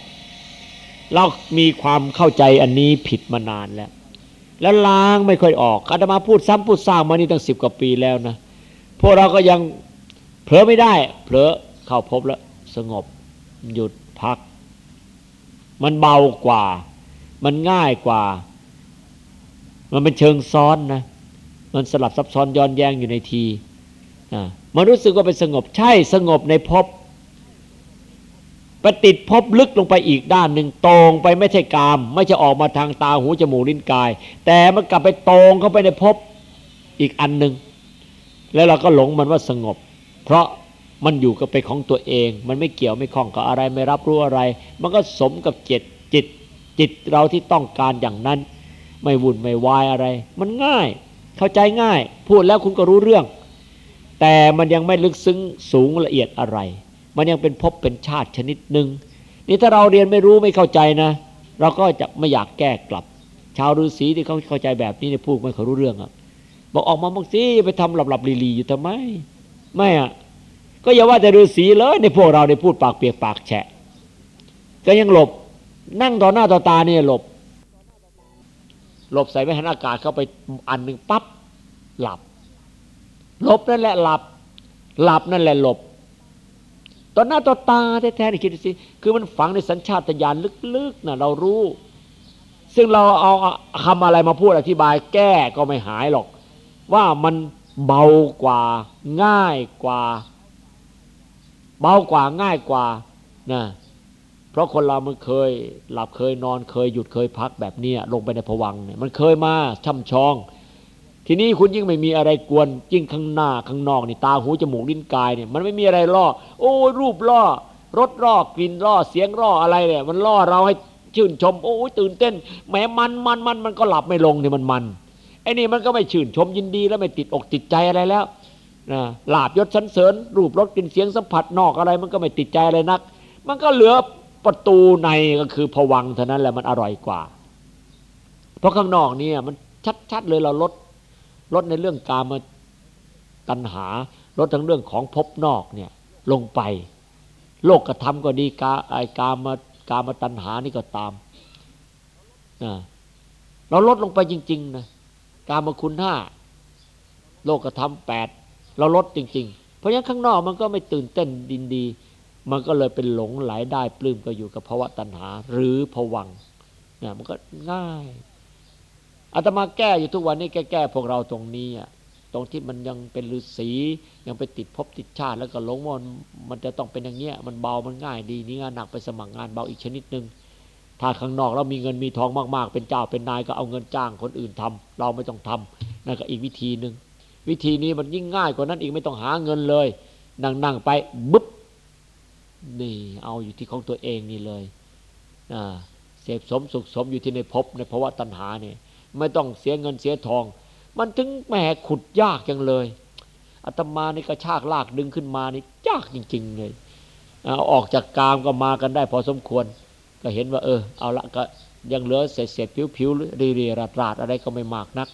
เรามีความเข้าใจอันนี้ผิดมานานแล้ว แล้วล้างไม่ค่อยออกอาตมาพูดซ้ำพูดสร้างมานี่ตั้งสิบกว่าปีแล้วนะพวกเราก็ยังเผลอไม่ได้ เผลอเข้าพบแล้วสงบหยุดพัก มันเบากว่า มันง่ายกว่า มันเป็นเชิงซ้อนนะ มันสลับซับซ้อนย้อนแย้งอยู่ในทีมันรู้สึกว่าเป็นสงบใช่สงบในภพไปติดพบลึกลงไปอีกด้านหนึ่งตรงไปไม่ใช่กาม ไม่ใช่ออกมาทางตาหูจมูกลิ้นกาย แต่มันกลับไปตรงเข้าไปในพบอีกอันหนึ่งแล้วเราก็หลงมันว่าสงบ เพราะมันอยู่กับไปของตัวเอง มันไม่เกี่ยวไม่คล้องกับอะไรไม่รับรู้อะไร มันก็สมกับจิตจิตจิตเราที่ต้องการอย่างนั้น ไม่วุ่นไม่วายอะไร มันง่าย เข้าใจง่าย พูดแล้วคุณก็รู้เรื่อง แต่มันยังไม่ลึกซึ้งสูงละเอียดอะไร มันยังเป็นภพเป็นชาติชนิดหนึ่งนี่ถ้าเราเรียนไม่รู้ไม่เข้าใจนะ เราก็จะไม่อยากแก้กลับ ชาวฤาษีที่เขาเข้าใจแบบนี้เนี่ยพูดไม่เขารู้เรื่องอะบอกออกมาบางสิไปทำหลับหลับลีๆอยู่ทำไม ไม่อะก็อย่าว่าแต่ฤาษีเลยในพวกเราในพูดปากเปียกปากแฉะ ก็ยังหลบนั่งต่อหน้าต่อตาเนี่ยหลบ หลบใส่ไม่หันอากาศเข้าไปอันหนึ่งปั๊บหลับ หลบนั่นแหละหลับ หลับนั่นแหละหลบต่อหน้าต่อตาแท้ๆนี่คิดดูสิคือมันฝังในสัญชาตญาณลึกๆนะเรารู้ ซึ่งเราเอาคำอะไรมาพูดอธิบาย แก้ก็ไม่หายหรอก ว่ามันเบากว่าง่ายกว่า เบากว่าง่ายกว่านะ ราะคนเรามันเคยหลับเคยนอนเคยหยุดเคยพักแบบนี้ลงไปในผวังเนี่ยมันเคยมาช่ำชอง ทีนี้คุณยิ่งไม่มีอะไรกวนยิ่งข้างหน้าข้างนอกนี่ตาหูจมูกลิ้นกายเนี่ยมันไม่มีอะไรล่อ โอ้รูปล่อรสล่อกลิ่นล่อเสียงล่ออะไรเนี่ยมันล่อเราให้ชื่นชม โอ้ยตื่นเต้นแหมมันมันมันมันก็หลับไม่ลงเนี่ยมันมันไอ้นี่มันก็ไม่ชื่นชมยินดีแล้วไม่ติดอกติดใจอะไรแล้วนะลาบยศสันเสริญ รูปรสกลิ่นเสียงสัมผัสนอกอะไร มันก็ไม่ติดใจอะไรนัก มันก็เหลือ ประตูในก็คือผวังเท่านั้นแหละมันอร่อยกว่า เพราะข้างนอกเนี่ยมันชัดๆเลยเราลดลดในเรื่องการมาตัณหาลดทั้งเรื่องของพบนอกเนี่ยลงไป โลกกระทำก็ดีกาไอกามากามาตัณหานี่ก็ตามนะเราลดลงไปจริง ๆ นะกามาคุณห้าโลกกระทำแปดเราลดจริง ๆ เพราะฉะนั้นข้างนอกมันก็ไม่ตื่นเต้นดินดี มันก็เลยเป็นหลงไหลได้ปลื้มก็อยู่กับภาวะตัณหา หรือผวังนะมันก็ง่ายอาตมาแก้อยู่ทุกวันนี้แก้แก้พวกเราตรงนี้อะตรงที่มันยังเป็นฤาษียังไปติดภพติดชาติ แล้วก็หลงมันมันจะต้องเป็นอย่างเงี้ยมันเบามันง่ายดีนี่งานหนักไปสมัครงานเบาอีกชนิดหนึ่งถ้าข้างนอกเรามีเงินมีทองมากๆ เป็นเจ้าเป็นนายก็เอาเงินจ้างคนอื่นทำเราไม่ต้องทำนั่นก็อีกวิธีหนึ่งวิธีนี้มันยิ่งง่ายกว่านั้นอีกไม่ต้องหาเงินเลย นั่งนั่งไปบึ๊บ นี่เอาอยู่ที่ของตัวเองนี่เลยเสพสมสุขสมอยู่ที่ในภพในภาวะตัณหาเนี่ยไม่ต้องเสียเงินเสียทอง มันถึงแหมขุดยากจังเลยอาตมานี่กระชากลากดึงขึ้นมานี่ยากจริง ๆ เลยเอาออกจากกามก็มากันได้พอสมควร ก็เห็นว่า เออ เอาละก็ยังเหลือเศษเศษผิวผิวรีรีราดราดอะไรก็ไม่มากนัก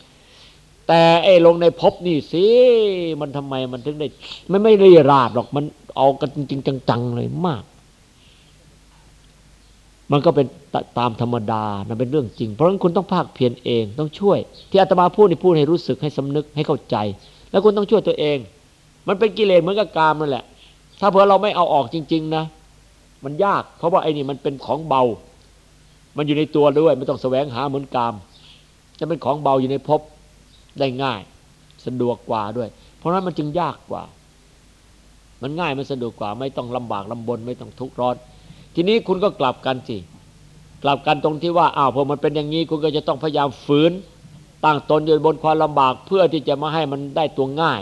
แต่ไอ้ลงในภพนี่สิมันทำไมมันถึงได้ ไม่ไม่รีราดหรอกมัน เอากันจริงๆจังๆเลยมาก มันก็เป็นตามธรรมดานะเป็นเรื่องจริง เพราะฉะนั้นคุณต้องภาคเพียรเองต้องช่วย ที่อาตมาพูดนี่พูดให้รู้สึกให้สำนึกให้เข้าใจ แล้วคุณต้องช่วยตัวเอง มันเป็นกิเลสเหมือนกับกามนั่นแหละ ถ้าเผื่อเราไม่เอาออกจริง ๆ นะ มันยากเพราะว่าไอ้นี่มันเป็นของเบา มันอยู่ในตัวด้วยไม่ต้องแสวงหาเหมือนกามจะเป็นของเบาอยู่ในภพได้ง่าย สะดวกกว่าด้วย เพราะนั้นมันจึงยากกว่า มันง่ายมันสะดวกกว่าไม่ต้องลำบากลำบนไม่ต้องทุกข์ร้อน ทีนี้คุณก็กลับกันสิกลับกันตรงที่ว่าอ้าวพอมันเป็นอย่างนี้คุณก็จะต้องพยายามฝืนตั้งตนอยู่บนความลำบากเพื่อที่จะมาให้มันได้ตัวง่าย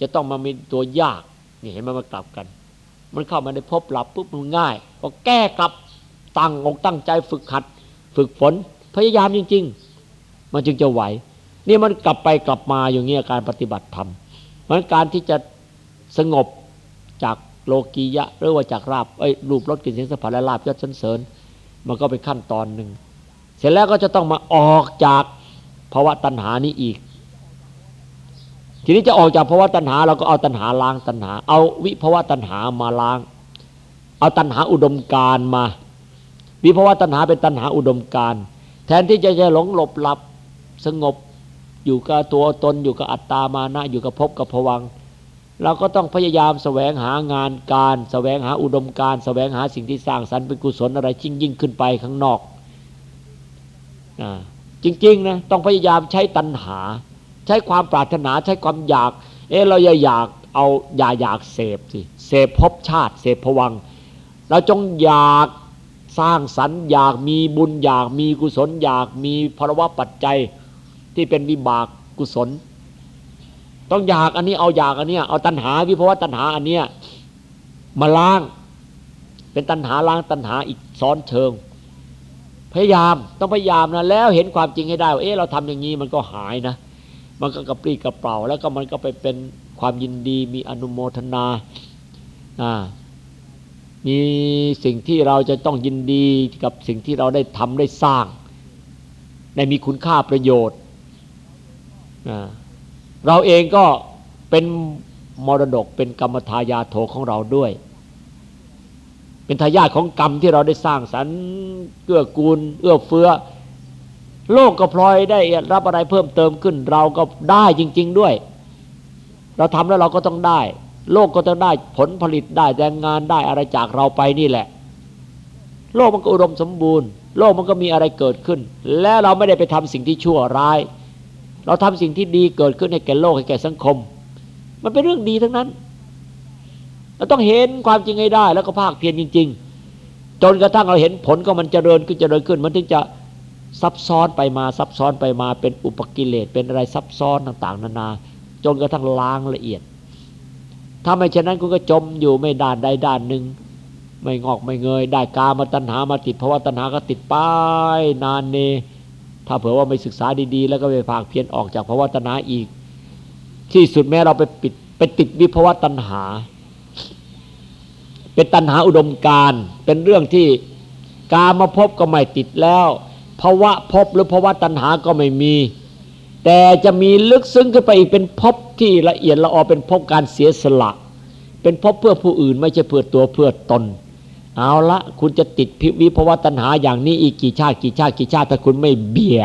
จะต้องมามีตัวยากนี่เห็นไหมมันกลับกัน มันเข้ามาในพบหลับปุ๊บมันง่ายก็แก้กลับตั้งอกตั้งใจฝึกหัด ฝึกฝนพยายามจริง ๆ มันจึงจะไหวนี่มันกลับไปกลับมาอย่างเงี้ยการปฏิบัติธรรมมันการที่จะสงบ จากโลกียะหรือว่าจากราบไอ้รูปรสกลิ่นเสียงสัมผัสและลาบยศสันเสริญ มันก็เป็นขั้นตอนหนึ่ง เสร็จแล้วก็จะต้องมาออกจากภาวะตัณหานี้อีก ทีนี้จะออกจากภาวะตัณหาเราก็เอาตัณหาล้างตัณหา เอาวิภาวะตัณหามาล้าง เอาตัณหาอุดมการมา วิภาวะตัณหาเป็นตัณหาอุดมการแทนที่จะจะหลงหลบหลับสงบอยู่กับตัวตนอยู่กับอัตตามานะอยู่กับภพกับภวัง เราก็ต้องพยายามแสวงหางานการแสวงหาอุดมการแสวงหาสิ่งที่สร้างสรรค์เป็นกุศลอะไรยิ่งยิ่งขึ้นไปข้างนอกจริงๆนะต้องพยายามใช้ตัณหา ใช้ความปรารถนาใช้ความอยาก เออเราอย่าอยากเอาอย่าอยากเสพสิเสพภพชาติ เสพผวัง เราจงอยากสร้างสรรค์อยากมีบุญอยากมีกุศลอยากมีภาวะปัจจัยที่เป็นวิบากกุศล ต้องอยากอันนี้เอาอยากอันเนี้ยเอาตัณหาวิภาวะตัณหาอันเนี้ยมาล้าง เป็นตัณหาล้างตัณหาอีกซ้อนเชิง พยายามต้องพยายามนะแล้วเห็นความจริงให้ได้ว่าเออเราทำอย่างนี้มันก็หายนะ มันก็กระปรี้กระเป๋าแล้วก็มันก็ไปเป็นความยินดีมีอนุโมทนาอ่ามีสิ่งที่เราจะต้องยินดีกับสิ่งที่เราได้ทำได้สร้างได้มีคุณค่าประโยชน์อ่า เราเองก็เป็นมรดกเป็นกรรมทายาโถของเราด้วย เป็นทายาทของกรรมที่เราได้สร้างสรรค์เกื้อกูล เอื้อเฟื้อ โลกก็พลอยได้รับอะไรเพิ่มเติมขึ้น เราก็ได้จริง ๆด้วย เราทำแล้วเราก็ต้องได้ โลกก็ต้องได้ผลผลิตได้แรงงานได้อะไรจากเราไปนี่แหละ โลกมันก็อุดมสมบูรณ์ โลกมันก็มีอะไรเกิดขึ้น และเราไม่ได้ไปทำสิ่งที่ชั่วร้าย เราทำสิ่งที่ดีเกิดขึ้นให้แก่โลกให้แก่สังคม มันเป็นเรื่องดีทั้งนั้น เราต้องเห็นความจริงให้ได้ แล้วก็ภาคเพียรจริง ๆ จนกระทั่งเราเห็นผลก็มันเจริญขึ้นเจริญขึ้น มันถึงจะซับซ้อนไปมาซับซ้อนไปมาเป็นอุปกิเลสเป็นอะไรซับซ้อนต่าง ๆ นานา จนกระทั่งล้างละเอียด ถ้าไม่เช่นนั้นคุณก็จมอยู่ไม่ด้านใดด้านหนึ่งไม่งอกไม่เงย ได้กามาตัณหามาติดเพราะว่าตัณหาก็ติดป้ายนานเน ถ้าเผื่อว่าไม่ศึกษาดีๆ แล้วก็ไปภาคเพียรออกจากภาวะตัณหาอีก ที่สุดแม้เราไปปิดไปติดวิภาวะตัณหา เป็นตัณหาอุดมการเป็นเรื่องที่กามาพบก็ไม่ติดแล้วภาวะพบหรือภาวะตัณหาก็ไม่มี แต่จะมีลึกซึ้งขึ้นไปอีกเป็นพบที่ละเอียดละออเป็นพบการเสียสละ เป็นพบเพื่อผู้อื่นไม่ใช่เพื่อตัวเพื่อตน เอาละคุณจะติดพิวิภวะตัณหาอย่างนี้อีกกี่ชาติกี่ชาติกี่ชาติถ้าคุณไม่เบีย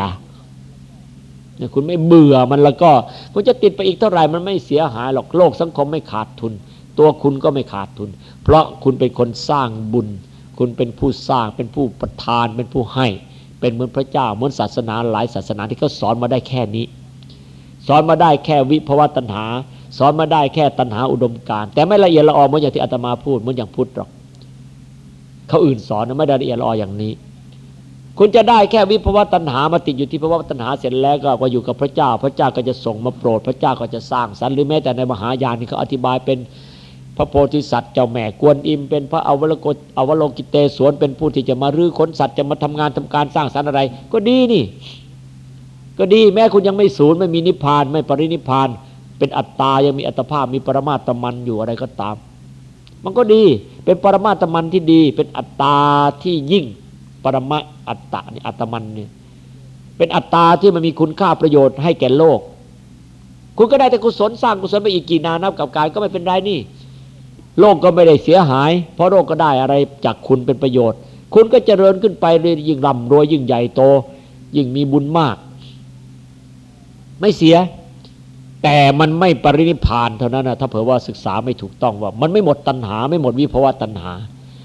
เนี่ยคุณไม่เบื่อมันแล้วก็คุณจะติดไปอีกเท่าไหร่มันไม่เสียหายหรอกโลกสังคมไม่ขาดทุน ตัวคุณก็ไม่ขาดทุน เพราะคุณเป็นคนสร้างบุญ คุณเป็นผู้สร้างเป็นผู้ประทานเป็นผู้ให้ เป็นเหมือนพระเจ้าเหมือนศาสนาหลายศาสนาที่เขาสอนมาได้แค่นี้ สอนมาได้แค่วิภวะตัณหา สอนมาได้แค่ตัณหาอุดมการ แต่ไม่ละเอียดละออเหมือนอย่างที่อาตมาพูดเหมือนอย่างพุทธหรอก เขาอื่นสอนไม่ได้ละเอียดละอออย่างนี้ คุณจะได้แค่วิภวตัณหามาติดอยู่ที่ภาวะตัณหาเสร็จแล้วก็มาอยู่กับพระเจ้า พระเจ้าก็จะส่งมาโปรด พระเจ้าก็จะสร้างสรรค์หรือแม้แต่ในมหายานนี่เขาอธิบายเป็นพระโพธิสัตว์เจ้าแม่กวนอิม เป็นพระอวโลกอวโลกิเตศวนเป็นผู้ที่จะมารื้อขนสัตว์จะมาทำงานทำการสร้างสรรค์อะไร ก็ดีนี่ ก็ดีแม้คุณยังไม่ศูนย์ไม่มีนิพพาน ไม่ปรินิพพาน เป็นอัตตายังมีอัตภาพมีปรมาตมันอยู่อะไรก็ตาม มันก็ดีเป็นปรมาตมันที่ดี เป็นอัตตาที่ยิ่งปรมาอัตตานี่อัตมันเนี่ยเป็นอัตตาที่มันมีคุณค่าประโยชน์ให้แก่โลก คุณก็ได้แต่กุศลสร้างกุศลไปอีกกี่นานับกับการก็ไม่เป็นไรนี่ โลกก็ไม่ได้เสียหาย เพราะโลกก็ได้อะไรจากคุณเป็นประโยชน์ คุณก็เจริญขึ้นไปเลยยิ่งร่ำรวยยิ่งใหญ่โต ยิ่งมีบุญมาก ไม่เสีย แต่มันไม่ปรินิพานเท่านั้นนะถ้าเผื่อว่าศึกษาไม่ถูกต้องว่า มันไม่หมดตัณหา ไม่หมดวิภวะตัณหา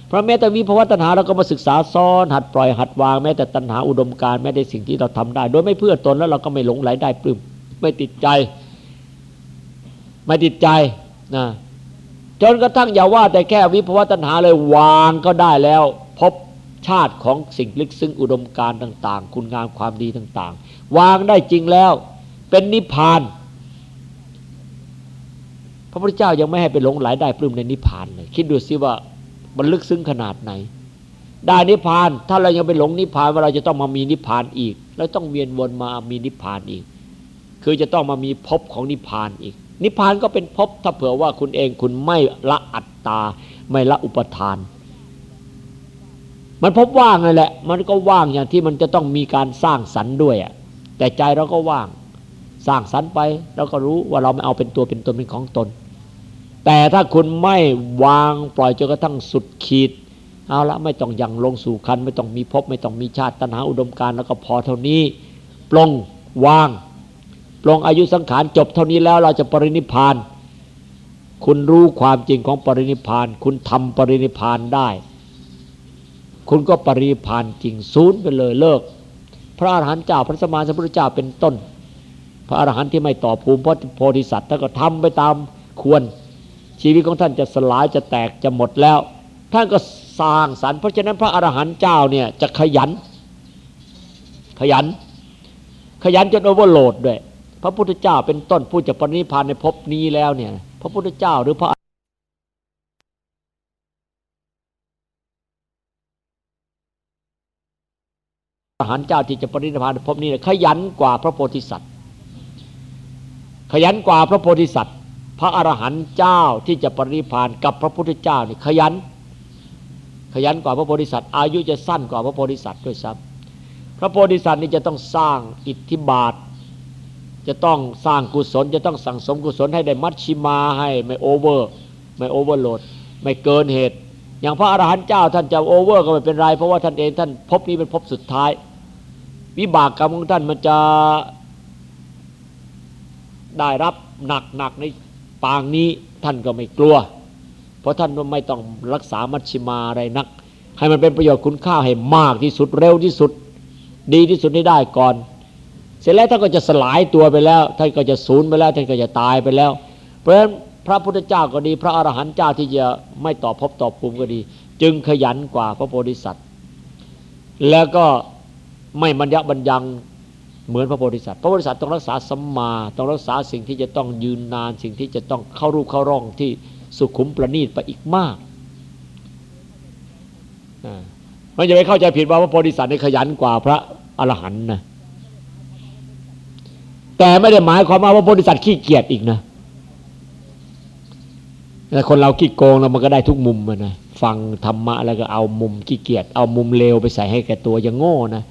เพราะแม้แต่วิภวะตัณหาเราก็มาศึกษาซ้อน หัดปล่อยหัดวางแม้แต่ตัณหาอุดมการแม้แต่สิ่งที่เราทำได้ โดยไม่เพื่อตนแล้วเราก็ไม่หลงไหลได้ปลื้มไม่ติดใจ ไม่ติดใจนะจนกระทั่งอย่าว่าแต่แค่วิภวะตัณหาเลยวางก็ได้แล้ว พบชาติของสิ่งลึกซึ้งอุดมการต่าง ๆ คุณงามความดีต่าง ๆ วางได้จริงแล้ว เป็นนิพพาน พระพุทธเจ้ายังไม่ให้ไปหลงไหลได้ปลื้มในนิพพานเลยคิดดูสิว่ามันลึกซึ้งขนาดไหน ได้นิพพาน ถ้าเรายังไปหลงนิพพานว่าเราจะต้องมามีนิพพานอีก แล้วต้องเวียนวนมามีนิพพานอีก คือจะต้องมามีภพของนิพพานอีก นิพพานก็เป็นภพถ้าเผื่อว่าคุณเองคุณไม่ละอัตตา ไม่ละอุปทาน มันพบว่างเลยแหละ มันก็ว่างอย่างที่มันจะต้องมีการสร้างสรรค์ด้วยอะแต่ใจเราก็ว่าง สร้างสรรค์ไปเราก็รู้ว่าเราไม่เอาเป็นตัวเป็นตนเป็นของตน แต่ถ้าคุณไม่วางปล่อยจนกระทั่งสุดขีด เอาละไม่ต้องยังลงสู่คัน ไม่ต้องมีภพไม่ต้องมีชาติตัณหาอุดมการแล้วก็พอเท่านี้ปลงวางปลงอายุสังขารจบเท่านี้แล้วเราจะปรินิพานคุณรู้ความจริงของปรินิพาน คุณทำปรินิพานได้ คุณก็ปรินิพพานจริงสูญไปเลยเลิก พระอรหันต์เจ้าพระสัมมาสัมพุทธเจ้าเป็นต้น พระอรหันต์ที่ไม่ต่อภูมิโพธิสัตว์ท่านก็ทำไปตามควร ชีวิตของท่านจะสลายจะแตกจะหมดแล้ว ท่านก็สร้างสรรค์เพราะฉะนั้นพระอรหันต์เจ้าเนี่ยจะขยัน ขยัน ขยันจน overload ด้วย พระพุทธเจ้าเป็นต้นผู้จะปรินิพพานในภพนี้แล้วเนี่ย พระพุทธเจ้าหรือพระอรหันต์เจ้าที่จะปรินิพพานในภพนี้ขยันกว่าพระโพธิสัตว์ ขยันกว่าพระโพธิสัตว์ พระอรหันต์เจ้าที่จะปรินิพพานกับพระพุทธเจ้านี่ขยัน ขยันกว่าพระโพธิสัตว์ อายุจะสั้นกว่าพระโพธิสัตว์ด้วยซ้ำพระโพธิสัตว์นี่จะต้องสร้างอิทธิบาท จะต้องสร้างกุศล จะต้องสั่งสมกุศลให้ได้มัชฌิมาให้ไม่ over ไม่ overload ไม่เกินเหตุ อย่างพระอรหันต์เจ้าท่านจะโอเวอร์ก็ไม่เป็นไร เพราะว่าท่านเองท่านพบนี้เป็นพบสุดท้าย วิบากกรรมของท่านมันจะ ได้รับหนักหนักในปางนี้ท่านก็ไม่กลัว เพราะท่านไม่ต้องรักษามัชชิมาอะไรนัก ให้มันเป็นประโยชน์คุณค่าให้มากที่สุดเร็วที่สุด ดีที่สุดให้ได้ก่อน เสร็จแล้วท่านก็จะสลายตัวไปแล้ว ท่านก็จะสูญไปแล้วท่านก็จะตายไปแล้ว เพราะฉะนั้นพระพุทธเจ้าก็ดี พระอรหันต์เจ้าที่จะไม่ต่อพบต่อภูมิก็ดี จึงขยันกว่าพระโพธิสัตว์ แล้วก็ไม่บรรยะบรรยัง เหมือนพระโพธิสัตว์พระโพธิสัตว์ต้องรักษาสัมมาต้องรักษาสิ่งที่จะต้องยืนนาน สิ่งที่จะต้องเข้ารูปเข้าร่องที่สุขุมประณีตไปอีกมากมันจะไม่เข้าใจผิดว่าพระโพธิสัตว์ในขยันกว่าพระอรหันต์นะแต่ไม่ได้หมายความว่าพระโพธิสัตว์ขี้เกียจอีกนะแต่คนเราขี้โกงเรามันก็ได้ทุกมุมนะฟังธรรมะแล้วก็เอามุมขี้เกียจเอามุมเลวไปใส่ให้แก่ตัวอย่างโง่นะ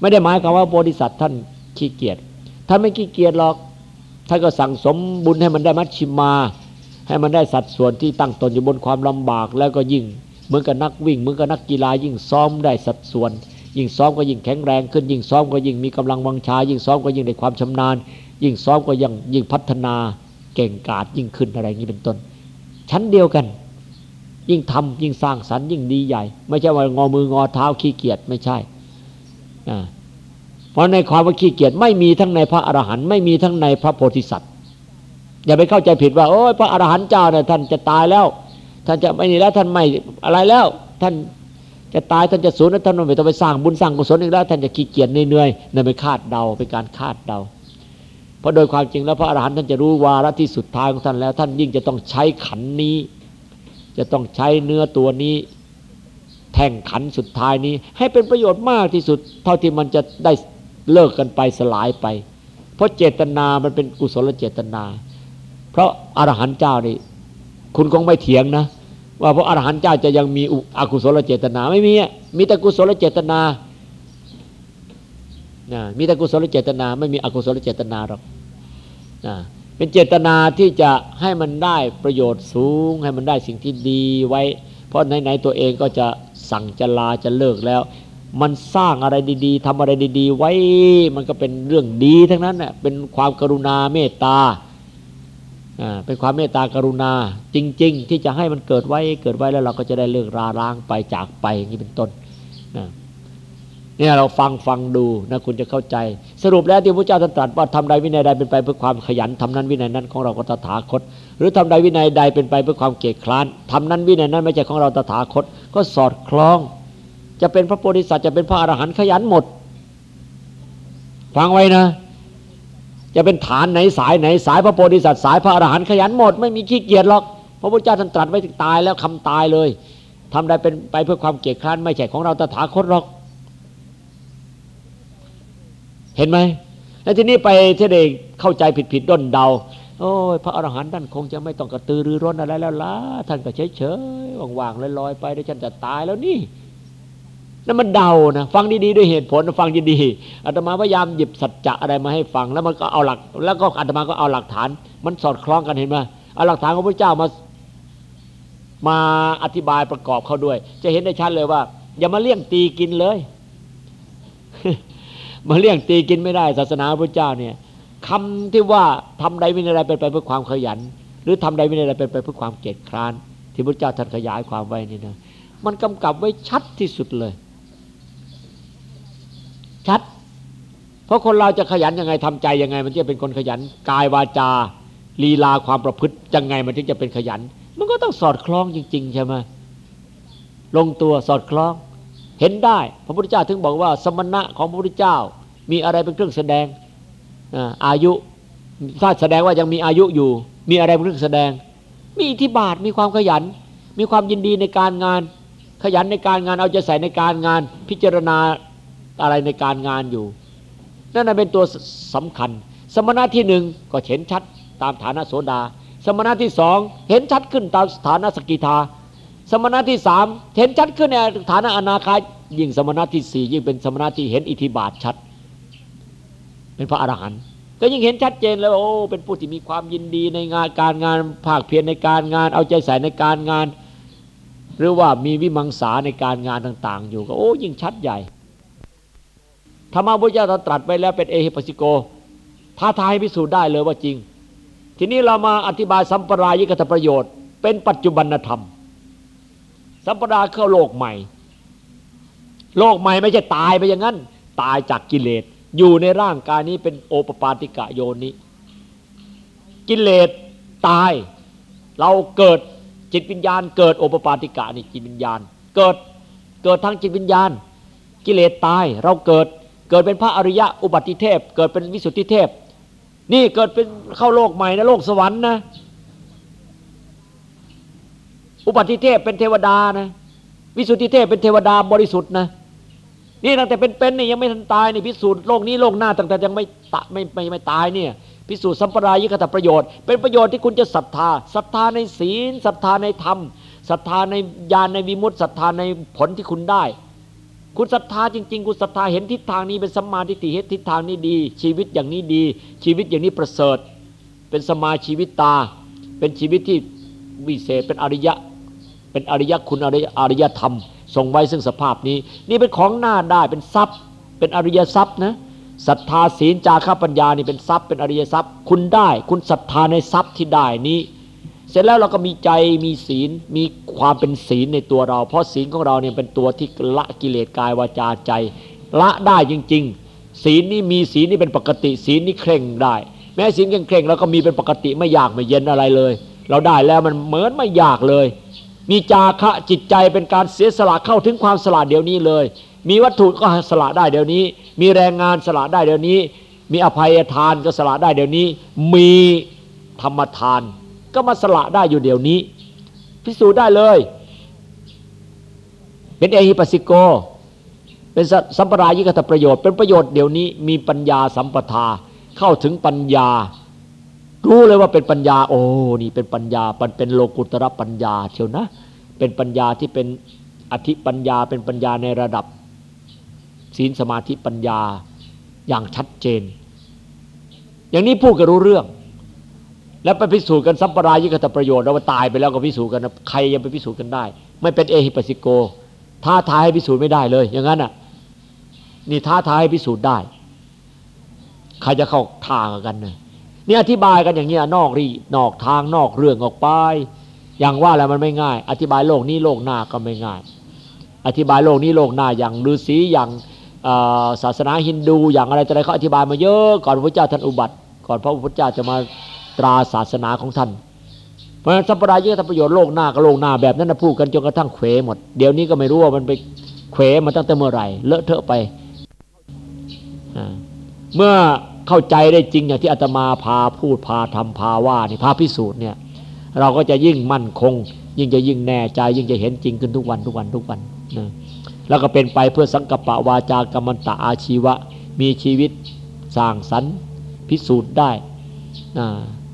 ไม่ได้หมายความว่าโพธิสัตว์ท่าน ขี้เกียจท่าไม่ขี้เกียจหรอกท่านก็สั่งสมบุญให้มันได้มัชชิมา ให้มันได้สัดส่วนที่ตั้งตนอยู่บนความลำบาก แล้วก็ยิ่งเหมือนกับนักวิ่งเหมือนกับนักกีฬายิ่งซ้อมได้สัดส่วน ยิ่งซ้อมก็ยิ่งแข็งแรงขึ้น ยิ่งซ้อมก็ยิ่งมีกำลังวังชา ยิ่งซ้อมก็ยิ่งได้ความชำนาญ ยิ่งซ้อมก็ยิ่งยิ่งพัฒนาเก่งกาจยิ่งขึ้นอะไรอย่างนี้เป็นต้น ชั้นเดียวกัน ยิ่งทำยิ่งสร้างสรรค์ยิ่งดีใหญ่ ไม่ใช่ว่างอมืองอเท้าขี้เกียจไม่ใช่อ่า เพราะในความว่าขี้เกียจไม่มีทั้งในพระอรหันต์ไม่มีทั้งในพระโพธิสัตว์ อย่าไปเข้าใจผิดว่าโอ้ยพระอรหันต์เจ้าเนี่ยท่านจะตายแล้ว ท่านจะไม่นี่แล้วท่านไม่อะไรแล้ว ท่านจะตายท่านจะสูญแล้วท่านไม่ต้องไปสร้างบุญสร้างกุศลอีกแล้วท่านจะขี้เกียจเหนื่อยนั่นเป็นคาดเดาเป็นการคาดเดา เพราะโดยความจริงแล้วพระอรหันต์ท่านจะรู้วาระที่สุดท้ายของท่านแล้ว ท่านยิ่งจะต้องใช้ขันนี้ จะต้องใช้เนื้อตัวนี้แท่งขันสุดท้ายนี้ ให้เป็นประโยชน์มากที่สุด เท่าที่มันจะได้ เลิกกันไปสลายไป เพราะเจตนามันเป็นกุศลเจตนา เพราะอรหันต์เจ้านี่ คุณคงไม่เถียงนะ ว่าพระอรหันต์เจ้าจะยังมีอกุศลเจตนาไม่มีมีแต่กุศลเจตนานะมีแต่กุศลเจตนา ไม่มีอกุศลเจตนาหรอกนะเป็นเจตนาที่จะให้มันได้ประโยชน์สูง ให้มันได้สิ่งที่ดีไว้ เพราะไหนๆตัวเองก็จะสั่งจะลาจะเลิกแล้ว มันสร้างอะไรดี ๆทำอะไรดี ๆ ไว้มันก็เป็นเรื่องดีทั้งนั้นน่ะเป็นความกรุณาเมตตาเป็นความเมตตากรุณาจริง ๆ ที่จะให้มันเกิดไว้เกิดไว้แล้วเราก็จะได้เลิกราล้างไปจากไปอย่างนี้เป็นต้นเนี่ยเราฟังฟังดูนะคุณจะเข้าใจ สรุปแล้วที่พระเจ้าตรัสว่าทำใดวินัยใดเป็นไปเพื่อความขยันทำนั้นวินัยนั้นของเราก็ตถาคต หรือทำใดวินัยใดเป็นไปเพื่อความเกียจคร้านทำนั้นวินัยนั้นไม่ใช่ของเราตถาคต ก็สอดคล้อง จะเป็นพระโพธิสัตว์จะเป็นพระอรหันต์ขยันหมด ฟังไว้นะ จะเป็นฐานไหนสายไหนสายพระโพธิสัตว์สายพระอรหันต์ขยันหมด ไม่มีขี้เกียจหรอกพระพุทธเจ้าท่านตรัสไว้ถึงตายแล้วคำตายเลยทำได้เป็นไปเพื่อความเกียจคร้านไม่ใช่ของเราตถาคตหรอก เห็นไหมแล้วทีนี้ไปที่เด็กเข้าใจผิดผิดด้นเดา โอ้ยพระอรหันต์ท่านคงจะไม่ต้องกระตือรือร้นอะไรแล้วล่ะท่านก็เฉยเฉยว่างๆลอยๆไปเดี๋ยวฉันจะตายแล้วนี่ นั่นมันเดานะฟังดีๆด้วยเหตุผลฟังดีๆอาตมาพยายามหยิบสัจจะอะไรมาให้ฟัง แล้วมันก็เอาหลัก แล้วก็อาตมาก็เอาหลักฐาน มันสอดคล้องกันเห็นไหมเอาหลักฐานของพระเจ้ามามาอธิบายประกอบเข้าด้วย จะเห็นได้ชัดเลยว่า อย่ามาเลี่ยงตีกินเลย มาเลี่ยงตีกินไม่ได้ ศาสนาพระเจ้าเนี่ยคำที่ว่าทำใดวินัยใดเป็นไปเพื่อความขยัน หรือทำใดวินัยใดเป็นไปเพื่อความเกียจคร้าน ที่พระเจ้าท่านขยายความไว้นี่นะมันกำกับไว้ชัดที่สุดเลย ชัด เพราะคนเราจะขยันยังไงทำใจยังไง มันจะเป็นคนขยันกายวาจาลีลาความประพฤติยังไงมันถึงจะเป็นขยัน มันก็ต้องสอดคล้องจริง ๆ ใช่ไหมลงตัวสอดคล้อง เห็นได้ พระพุทธเจ้าถึงบอกว่า สมณะของพระพุทธเจ้า มีอะไรเป็นเครื่องแสดงอายุถ้าแสดงว่ายังมีอายุอยู่ มีอะไรเป็นเครื่องแสดง มีอิทธิบาทมีความขยัน มีความยินดีในการงาน ขยันในการงานเอาใจใส่ในการงาน พิจารณา อะไรในการงานอยู่ นั่นเป็นตัวสำคัญ สมณะที่หนึ่งก็เห็นชัดตามฐานะโสดา สมณะที่สองเห็นชัดขึ้นตามฐานะสกิทา สมณะที่สามเห็นชัดขึ้นในฐานะอนาคายิ่งสมณะที่สี่ยิ่งเป็นสมณะที่เห็นอิทธิบาทชัด เป็นพระอรหันต์ก็ยิ่งเห็นชัดเจนแล้วโอ้เป็นผู้ที่มีความยินดีในงานการงานภาคเพียรในการงาน เอาใจใส่ในการงาน หรือว่ามีวิมังสาในการงานต่าง ๆ อยู่ก็โอ้ยิ่งชัดใหญ่ ธรรมะพุทธเจ้าตรัสไปแล้วเป็นเอหิปัสสิโกท้าทายพิสูจน์ได้เลยว่าจริง ทีนี้เรามาอธิบายสัมปรายิกตประโยชน์ เป็นปัจจุบันธรรม สัมปราคือโลกใหม่ โลกใหม่ไม่ใช่ตายไปอย่างนั้น ตายจากกิเลสอยู่ในร่างกายนี้เป็นโอปปาติกะโยนิกิเลสตาย เราเกิดจิตวิญญาณ เกิดโอปปาติกะนี่จิตวิญญาณ เกิดเกิดทางจิตวิญญาณ กิเลสตาย เราเกิด กิดเป็นพระอริยะอุบัติเทพ เกิดเป็นวิสุทธิเทพ นี่เกิดเป็นเข้าโลกใหม่นะโลกสวรรค์นะอุบัติเทพเป็นเทวดานะวิสุทธิเทพเป็นเทวดาบริสุทธิ์นะนี่ตั้งแต่เป็นๆนี่ยังไม่ทันตายนี่พิสูจน์โลกนี้โลกหน้าตั้งแต่ยังไม่ตะไม่ไม่ไม่ตายเนี่ยพิสูจน์สัมปรายิกตประโยชน์ เป็นประโยชน์ที่คุณจะศรัทธาศรัทธาในศีลศรัทธาในธรรมศรัทธาในญาณในวิมุตติศรัทธาในผลที่คุณได้ คุณศรัทธาจริง ๆ คุณศรัทธาเห็นทิศทางนี้เป็นสัมมาทิฏฐิเห็นทิศทางนี้ดี ชีวิตอย่างนี้ดี ชีวิตอย่างนี้ประเสริฐ เป็นสมาชีวิตตา เป็นชีวิตที่วิเศษเป็นอริยะ เป็นอริยคุณอริยอริยธรรมทรงไว้ซึ่งสภาพนี้ นี่เป็นของหน้าได้เป็นทรัพย์ เป็นอริยทรัพย์นะศรัทธาศีลจาระปัญญานี่เป็นทรัพย์เป็นอริยทรัพย์ คุณได้ คุณศรัทธาในทรัพย์ที่ได้นี้ เสร็จแล้วเราก็มีใจมีศีลมีความเป็นศีลในตัวเรา เพราะศีลของเราเนี่ยเป็นตัวที่ละกิเลสกายวาจาใจ ละได้จริง ๆ ศีลนี่มีศีลนี่เป็นปกติ ศีลนี่เคร่งได้ แม้ศีลเคร่งๆเราก็มีเป็นปกติไม่ยากไม่เย็นอะไรเลย เราได้แล้วมันเหมือนไม่ยากเลย มีจาคะจิตใจเป็นการเสียสละเข้าถึงความสละเดี๋ยวนี้เลย มีวัตถุก็สละได้เดี๋ยวนี้ มีแรงงานสละได้เดี๋ยวนี้ มีอภัยทานก็สละได้เดี๋ยวนี้ มีธรรมทาน ก็มาสละได้อยู่เดี๋ยวนี้ พิสูจน์ได้เลย เป็นเอหิปัสสิโก เป็นสัมปรายิกตประโยชน์ เป็นประโยชน์เดี๋ยวนี้มีปัญญาสัมปทาเข้าถึงปัญญา รู้เลยว่าเป็นปัญญา โอ้นี่เป็นปัญญามันเป็นโลกุตระปัญญาเชียวนะ เป็นปัญญาที่เป็นอธิปัญญาเป็นปัญญาในระดับ ศีลสมาธิปัญญาอย่างชัดเจน อย่างนี้พูดก็รู้เรื่อง แล้วไปพิสูจน์กันสัมปรายิกตประโยชน์เราตายไปแล้วก็พิสูจน์กันนะใครยังไปพิสูจน์กันได้ ไม่เป็นเอหิปัสสิโกท้าทายให้พิสูจน์ไม่ได้เลย อย่างนั้นอะ นี่ท้าทายให้พิสูจน์ได้ ใครจะเข้าทางกันเนะนี่อธิบายกันอย่างเงี้ยนอกรีนอกทางนอกเรื่องออกไป อย่างว่าแล้วมันไม่ง่าย อธิบายโลกนี้โลกหน้าก็ไม่ง่าย อธิบายโลกนี้โลกหน้าอย่างฤาษีอย่างศาสนาฮินดู อย่างอะไรต่ออะไรเขาอธิบายมาเยอะ ก่อนพระเจ้าท่านอุบัติ ก่อนพระพุทธเจ้าจะมา ตราศาสนาของท่าน เพราะฉะนั้นสัมปรายะทำประโยชน์โลกหน้ากับโลกหน้าแบบนั้นนะพูดกันจนกระทั่งเขวหมด เดี๋ยวนี้ก็ไม่รู้ว่ามันไปเขวมาตั้งแต่เมื่อไหร่เลอะเทอะไป เมื่อเข้าใจได้จริงอย่างที่อาตมาพาพูดพาทำพาว่านี่พาพิสูจน์เนี่ยเราก็จะยิ่งมั่นคง ยิ่งจะยิ่งแน่ใจ ยิ่งจะเห็นจริงขึ้นทุกวันทุกวันทุกวันนะแล้วก็เป็นไปเพื่อสังกปะวาจากรรมตะอาชีวะ มีชีวิตสร้างสรรค์พิสูจน์ได้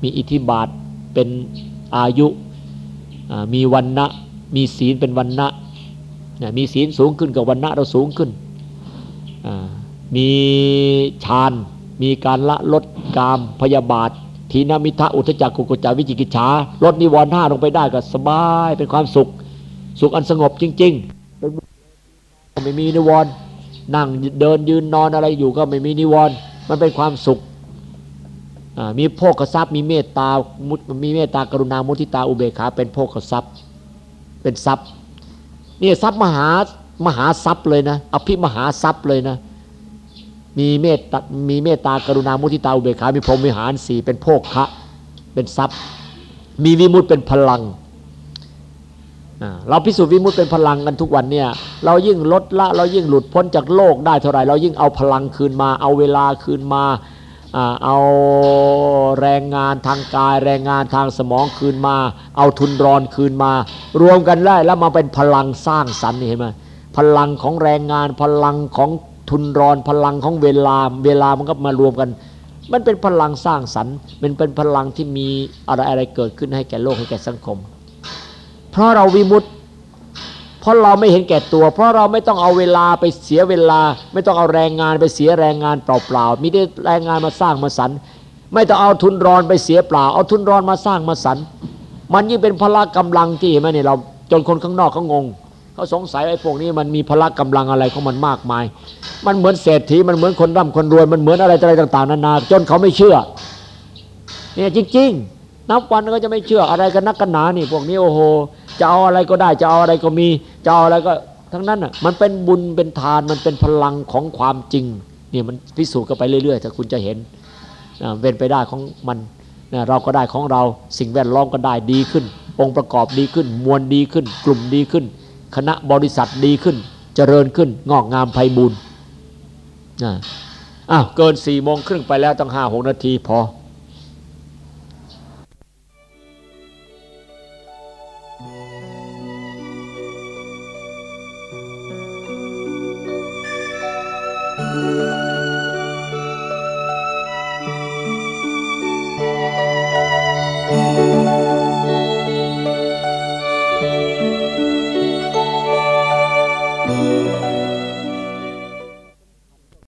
มีอิทธิบาทเป็นอายุ มีวันนะมีศีลเป็นวันนะมีศีลสูงขึ้นกับวันนะเราสูงขึ้น มีฌานมีการละลดกามพยาบาททีนามิทะอุทจักกุกจาวิจิกิจฉาลดนิวรณ์ห้าลงไปได้ก็สบายเป็นความสุข สุขอันสงบจริงๆไม่มีนิวรณ์นั่งเดินยืนนอนอะไรอยู่ก็ไม่มีนิวรณ์มันเป็นความสุข มีโภคทรัพย์มีเมตตามีเมตตากรุณามุทิตาอุเบกขาเป็นโภคทรัพย์เป็นทรัพย์นี่ทรัพย์มหามหาทรัพย์เลยนะอภิมหาทรัพย์เลยนะมีเมตตามีเมตตากรุณามุทิตาอุเบกขา มีพรหมวิหารสี่เป็นโภคะเป็นทรัพย์ มีวิมุตเป็นพลังเราพิสูจน์วิมุตเป็นพลังกันทุกวันเนี่ยเรายิ่งลดละเรายิ่งหลุดพ้นจากโลกได้เท่าไหร่เรายิ่งเอาพลังคืนมาเอาเวลาคืนมา เอาแรงงานทางกายแรงงานทางสมองคืนมา เอาทุนรอนคืนมา รวมกันได้แล้วมาเป็นพลังสร้างสรรค์เห็นไหมพลังของแรงงานพลังของทุนรอนพลังของเวลาเวลามันก็มารวมกัน มันเป็นพลังสร้างสรรค์ มันเป็นพลังที่มีอะไรอะไรเกิดขึ้นให้แก่โลกให้แก่สังคม เพราะเราวิมุต เพราะเราไม่เห็นแก่ตัว เพราะเราไม่ต้องเอาเวลาไปเสียเวลา ไม่ต้องเอาแรงงานไปเสียแรงงานเปล่าๆมีได้แรงงานมาสร้างมาสรรไม่ต้องเอาทุนรอนไปเสียเปล่า เอาทุนรอนมาสร้างมาสรรมันยิ่งเป็นพละกำลังที่เห็นไหมเนี่ยเราจนคนข้างนอกเขางงเขาสงสัยไอ้พวกนี้มันมีพละกำลังอะไรของมันมากมาย มันเหมือนเศรษฐีมันเหมือนคนร่ำคนรวยมันเหมือนอะไรอะไรต่าง ๆนานาจนเขาไม่เชื่อเนี่ยจริง ๆ นับวันก็จะไม่เชื่ออะไรกันนักกันหนานี่พวกนี้โอ้โห จะเอาอะไรก็ได้จะเอาอะไรก็มีจะเอาอะไรก็ทั้งนั้นอะมันเป็นบุญเป็นทานมันเป็นพลังของความจริงเนี่ยมันพิสูจน์กันไปเรื่อยๆถ้าคุณจะเห็นเว้นไปได้ของมันเราก็ได้ของเราสิ่งแวดล้อมก็ได้ดีขึ้น องค์ประกอบดีขึ้น มวลดีขึ้น กลุ่มดีขึ้น คณะบริษัทดีขึ้น เจริญขึ้น งอกงามไพบูรณ์อ้าวเกินสี่โมงครึ่งไปแล้วตั้งห้าหกนาทีพอ Música